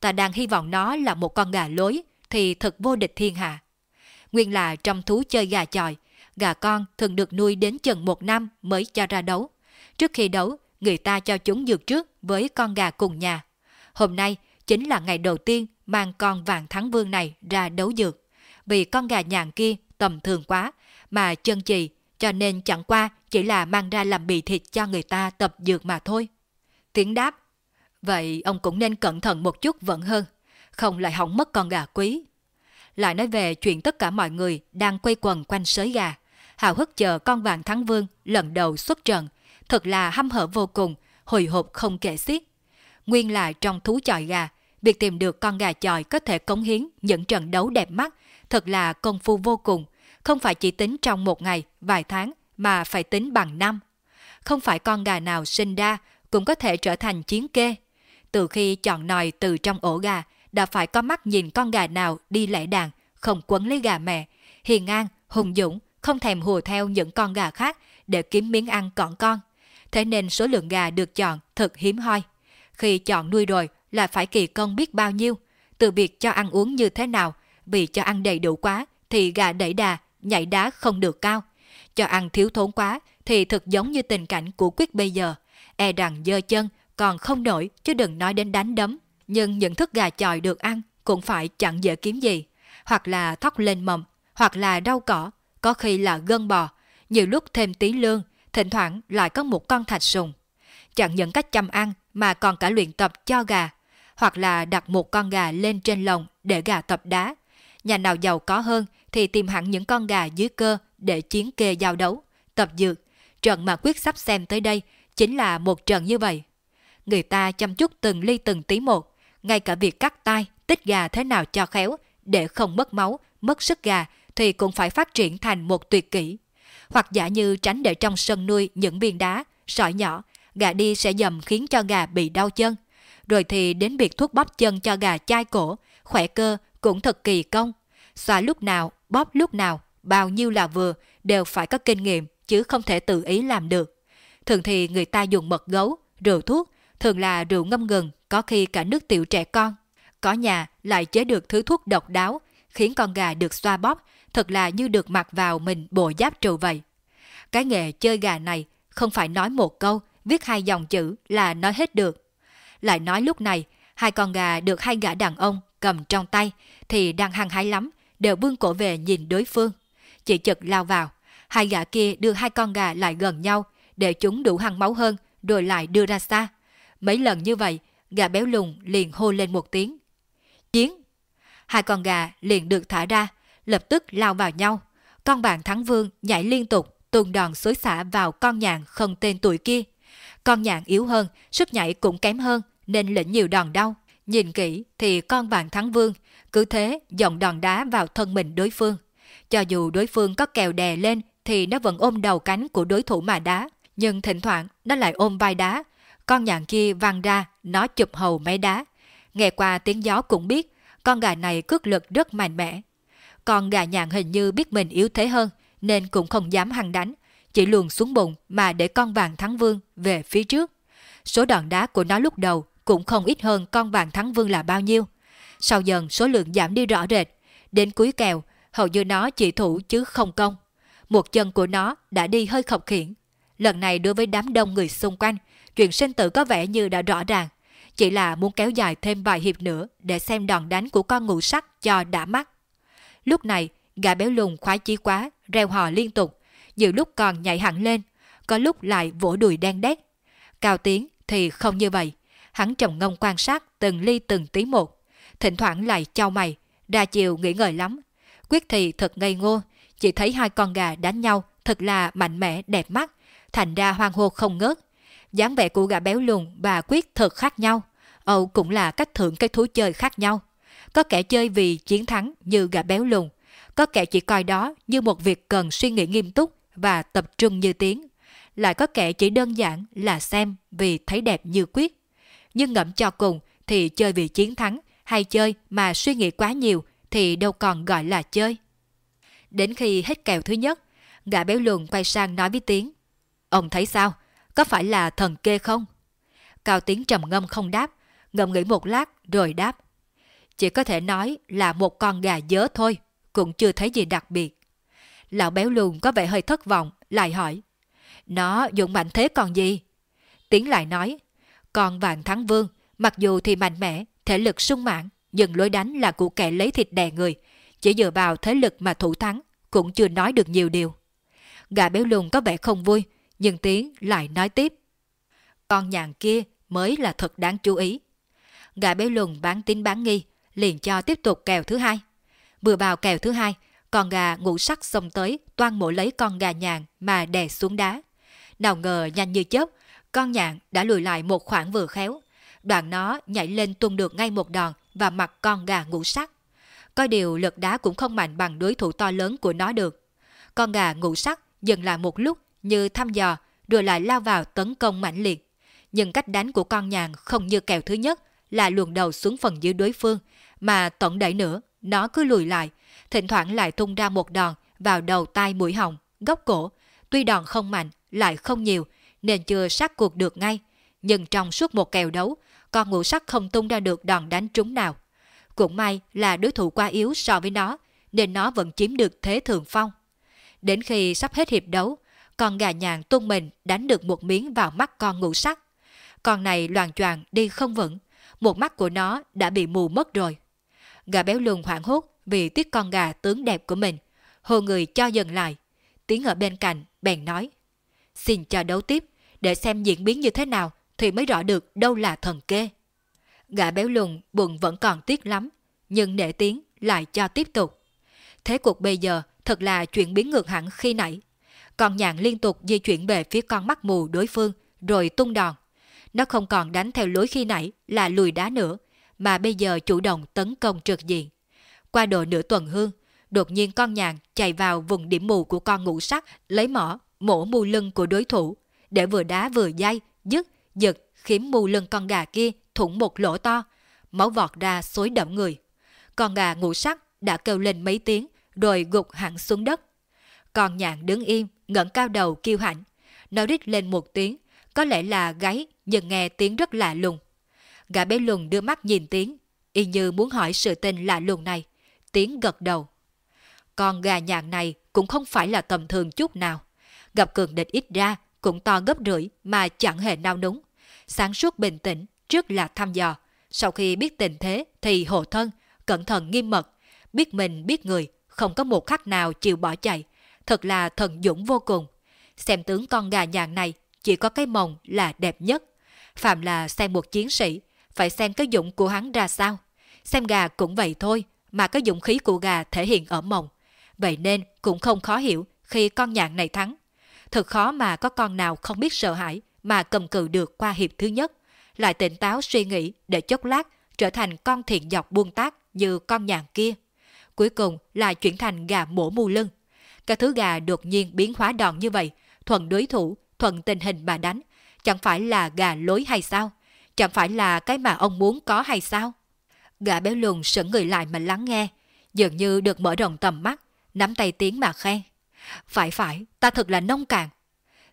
Ta đang hy vọng nó là một con gà lối thì thật vô địch thiên hạ. Nguyên là trong thú chơi gà chọi, gà con thường được nuôi đến chừng một năm mới cho ra đấu. Trước khi đấu, người ta cho chúng dược trước với con gà cùng nhà. Hôm nay chính là ngày đầu tiên mang con vàng thắng vương này ra đấu dược. Vì con gà nhàn kia tầm thường quá, mà chân chì, cho nên chẳng qua chỉ là mang ra làm bì thịt cho người ta tập dược mà thôi. Tiếng đáp, vậy ông cũng nên cẩn thận một chút vẫn hơn, không lại hỏng mất con gà quý. Lại nói về chuyện tất cả mọi người đang quay quần quanh sới gà, hào hức chờ con vàng thắng vương lần đầu xuất trận, thật là hăm hở vô cùng, hồi hộp không kể xiết. Nguyên là trong thú chọi gà, việc tìm được con gà chọi có thể cống hiến những trận đấu đẹp mắt, thật là công phu vô cùng, không phải chỉ tính trong một ngày, vài tháng, mà phải tính bằng năm. Không phải con gà nào sinh ra cũng có thể trở thành chiến kê. Từ khi chọn nòi từ trong ổ gà, đã phải có mắt nhìn con gà nào đi lẻ đàn, không quấn lấy gà mẹ, hiền an, hùng dũng, không thèm hùa theo những con gà khác để kiếm miếng ăn cọn con. Thế nên số lượng gà được chọn thật hiếm hoi. Khi chọn nuôi rồi là phải kỳ công biết bao nhiêu, từ việc cho ăn uống như thế nào, vì cho ăn đầy đủ quá thì gà đẩy đà, nhảy đá không được cao. Cho ăn thiếu thốn quá thì thực giống như tình cảnh của Quyết bây giờ, e rằng dơ chân còn không nổi chứ đừng nói đến đánh đấm. Nhưng những thức gà chòi được ăn cũng phải chẳng dễ kiếm gì, hoặc là thóc lên mầm, hoặc là rau cỏ, có khi là gân bò, nhiều lúc thêm tí lương, thỉnh thoảng lại có một con thạch sùng. Chẳng những cách chăm ăn mà còn cả luyện tập cho gà, hoặc là đặt một con gà lên trên lồng để gà tập đá. Nhà nào giàu có hơn thì tìm hẳn những con gà dưới cơ để chiến kê giao đấu, tập dược. Trận mà quyết sắp xem tới đây chính là một trận như vậy. Người ta chăm chút từng ly từng tí một, ngay cả việc cắt tay, tích gà thế nào cho khéo để không mất máu, mất sức gà thì cũng phải phát triển thành một tuyệt kỹ. Hoặc giả như tránh để trong sân nuôi những viên đá, sỏi nhỏ, gà đi sẽ dầm khiến cho gà bị đau chân. Rồi thì đến việc thuốc bóp chân cho gà chai cổ, khỏe cơ cũng thật kỳ công. Xoa lúc nào, bóp lúc nào, bao nhiêu là vừa, đều phải có kinh nghiệm chứ không thể tự ý làm được. Thường thì người ta dùng mật gấu, rượu thuốc, thường là rượu ngâm ngừng, có khi cả nước tiểu trẻ con. Có nhà lại chế được thứ thuốc độc đáo, khiến con gà được xoa bóp, thật là như được mặc vào mình bộ giáp trù vậy. Cái nghề chơi gà này không phải nói một câu, viết hai dòng chữ là nói hết được. Lại nói lúc này, hai con gà được hai gã đàn ông cầm trong tay thì đang hăng hái lắm, đều vương cổ về nhìn đối phương. Chị chật lao vào, hai gã kia đưa hai con gà lại gần nhau để chúng đủ hăng máu hơn rồi lại đưa ra xa. Mấy lần như vậy, gà béo lùn liền hô lên một tiếng. Chiến! Hai con gà liền được thả ra, lập tức lao vào nhau. Con bạn thắng vương nhảy liên tục, tung đòn xối xả vào con nhạn không tên tuổi kia. Con nhạn yếu hơn, sức nhảy cũng kém hơn, nên lĩnh nhiều đòn đau. Nhìn kỹ thì con bạn thắng vương, cứ thế dòng đòn đá vào thân mình đối phương. Cho dù đối phương có kèo đè lên thì nó vẫn ôm đầu cánh của đối thủ mà đá. Nhưng thỉnh thoảng nó lại ôm vai đá. Con nhạn kia văng ra, nó chụp hầu mấy đá. Nghe qua tiếng gió cũng biết, con gà này cước lực rất mạnh mẽ. Con gà nhạn hình như biết mình yếu thế hơn, nên cũng không dám hăng đánh, chỉ luồn xuống bụng mà để con vàng thắng vương về phía trước. Số đòn đá của nó lúc đầu cũng không ít hơn con vàng thắng vương là bao nhiêu. Sau dần số lượng giảm đi rõ rệt, đến cuối kèo hầu như nó chỉ thủ chứ không công. Một chân của nó đã đi hơi khập khiển. Lần này đối với đám đông người xung quanh, chuyện sinh tử có vẻ như đã rõ ràng. Chỉ là muốn kéo dài thêm vài hiệp nữa để xem đòn đánh của con ngũ sắc cho đã mắt. Lúc này, gà béo lùn khoái chí quá, reo hò liên tục, nhiều lúc còn nhảy hẳn lên, có lúc lại vỗ đùi đen đét. Cao Tiến thì không như vậy, hắn trầm ngông quan sát từng ly từng tí một, thỉnh thoảng lại trao mày, đa chiều nghĩ ngợi lắm. Quyết thì thật ngây ngô, chỉ thấy hai con gà đánh nhau thật là mạnh mẽ đẹp mắt, thành ra hoang hô không ngớt. dáng vẻ của gà béo lùn và Quyết thật khác nhau, Âu cũng là cách thưởng cái thú chơi khác nhau. Có kẻ chơi vì chiến thắng như gà béo lùn, có kẻ chỉ coi đó như một việc cần suy nghĩ nghiêm túc và tập trung như tiếng. Lại có kẻ chỉ đơn giản là xem vì thấy đẹp như quyết. Nhưng ngẫm cho cùng thì chơi vì chiến thắng hay chơi mà suy nghĩ quá nhiều thì đâu còn gọi là chơi. Đến khi hết kèo thứ nhất, gã béo lùn quay sang nói với Tiến. Ông thấy sao? Có phải là thần kê không? Cao Tiến trầm ngâm không đáp, ngậm nghĩ một lát rồi đáp. Chỉ có thể nói là một con gà dớ thôi, cũng chưa thấy gì đặc biệt. Lão béo lùn có vẻ hơi thất vọng, lại hỏi. Nó dụng mạnh thế còn gì? Tiến lại nói, còn vàng thắng vương, mặc dù thì mạnh mẽ, thể lực sung mãn, nhưng lối đánh là của kẻ lấy thịt đè người, chỉ dựa vào thế lực mà thủ thắng, cũng chưa nói được nhiều điều. Gà béo lùn có vẻ không vui, nhưng Tiến lại nói tiếp. Con nhàn kia mới là thật đáng chú ý. Gà béo lùn bán tín bán nghi, liền cho tiếp tục kèo thứ hai. Vừa vào kèo thứ hai, con gà ngũ sắc xông tới toan mổ lấy con gà nhạn mà đè xuống đá. Nào ngờ nhanh như chớp, con nhạn đã lùi lại một khoảng vừa khéo. Đoạn nó nhảy lên tung được ngay một đòn và mặt con gà ngũ sắc. Có điều lực đá cũng không mạnh bằng đối thủ to lớn của nó được. Con gà ngũ sắc dừng lại một lúc như thăm dò rồi lại lao vào tấn công mạnh liệt. Nhưng cách đánh của con nhạn không như kèo thứ nhất là luồn đầu xuống phần dưới đối phương, mà tổng đẩy nữa, nó cứ lùi lại, thỉnh thoảng lại tung ra một đòn vào đầu tai mũi họng, góc cổ. Tuy đòn không mạnh, lại không nhiều, nên chưa sát cuộc được ngay. Nhưng trong suốt một kèo đấu, con ngũ sắc không tung ra được đòn đánh trúng nào. Cũng may là đối thủ quá yếu so với nó, nên nó vẫn chiếm được thế thường phong. Đến khi sắp hết hiệp đấu, con gà nhàn tung mình đánh được một miếng vào mắt con ngũ sắc. Con này loàn choàng đi không vững, một mắt của nó đã bị mù mất rồi. Gà béo lùn hoảng hốt vì tiếc con gà tướng đẹp của mình. Hồ người cho dần lại. Tiếng ở bên cạnh bèn nói. Xin cho đấu tiếp, để xem diễn biến như thế nào thì mới rõ được đâu là thần kê. gã béo lùn bụng vẫn còn tiếc lắm, nhưng nể tiếng lại cho tiếp tục. Thế cuộc bây giờ thật là chuyện biến ngược hẳn khi nãy. Con nhạn liên tục di chuyển về phía con mắt mù đối phương, rồi tung đòn. Nó không còn đánh theo lối khi nãy là lùi đá nữa, mà bây giờ chủ động tấn công trực diện. Qua độ nửa tuần hương, đột nhiên con nhạn chạy vào vùng điểm mù của con ngũ sắc, lấy mỏ, mổ mù lưng của đối thủ, để vừa đá vừa dây, dứt, giật, khiến mù lưng con gà kia thủng một lỗ to, máu vọt ra xối đẫm người. Con gà ngũ sắc đã kêu lên mấy tiếng, rồi gục hẳn xuống đất. Con nhạn đứng im, ngẩng cao đầu kêu hãnh. Nó rít lên một tiếng, có lẽ là gáy, nhưng nghe tiếng rất lạ lùng. Gã bé lùn đưa mắt nhìn tiếng, y như muốn hỏi sự tình lạ lùng này. Tiếng gật đầu. Con gà nhạn này cũng không phải là tầm thường chút nào. Gặp cường địch ít ra cũng to gấp rưỡi mà chẳng hề nao núng. Sáng suốt bình tĩnh, trước là thăm dò. Sau khi biết tình thế thì hộ thân, cẩn thận nghiêm mật. Biết mình biết người, không có một khắc nào chịu bỏ chạy. Thật là thần dũng vô cùng. Xem tướng con gà nhạn này chỉ có cái mồng là đẹp nhất. Phạm là xem một chiến sĩ, phải xem cái dũng của hắn ra sao. Xem gà cũng vậy thôi, mà cái dụng khí của gà thể hiện ở mồng, Vậy nên cũng không khó hiểu khi con nhạn này thắng. Thật khó mà có con nào không biết sợ hãi mà cầm cự được qua hiệp thứ nhất, lại tỉnh táo suy nghĩ để chốc lát trở thành con thiện dọc buông tác như con nhạn kia. Cuối cùng là chuyển thành gà mổ mu lưng. Cái thứ gà đột nhiên biến hóa đòn như vậy, thuận đối thủ, thuận tình hình mà đánh, chẳng phải là gà lối hay sao? Chẳng phải là cái mà ông muốn có hay sao? Gà béo lùn sững người lại mà lắng nghe, dường như được mở rộng tầm mắt, nắm tay tiến mà khen. Phải phải, ta thật là nông cạn.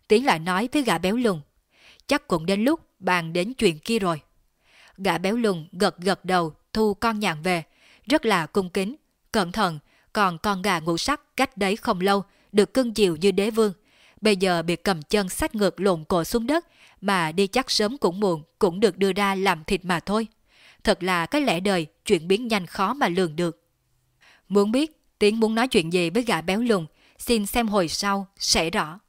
Tiến lại nói với gà béo lùn. Chắc cũng đến lúc bàn đến chuyện kia rồi. Gã béo lùn gật gật đầu thu con nhạn về, rất là cung kính, cẩn thận, còn con gà ngũ sắc cách đấy không lâu, được cưng chiều như đế vương. Bây giờ bị cầm chân sách ngược lộn cổ xuống đất, mà đi chắc sớm cũng muộn cũng được đưa ra làm thịt mà thôi. Thật là cái lẽ đời, chuyển biến nhanh khó mà lường được. Muốn biết Tiến muốn nói chuyện gì với gã béo lùn, xin xem hồi sau, sẽ rõ.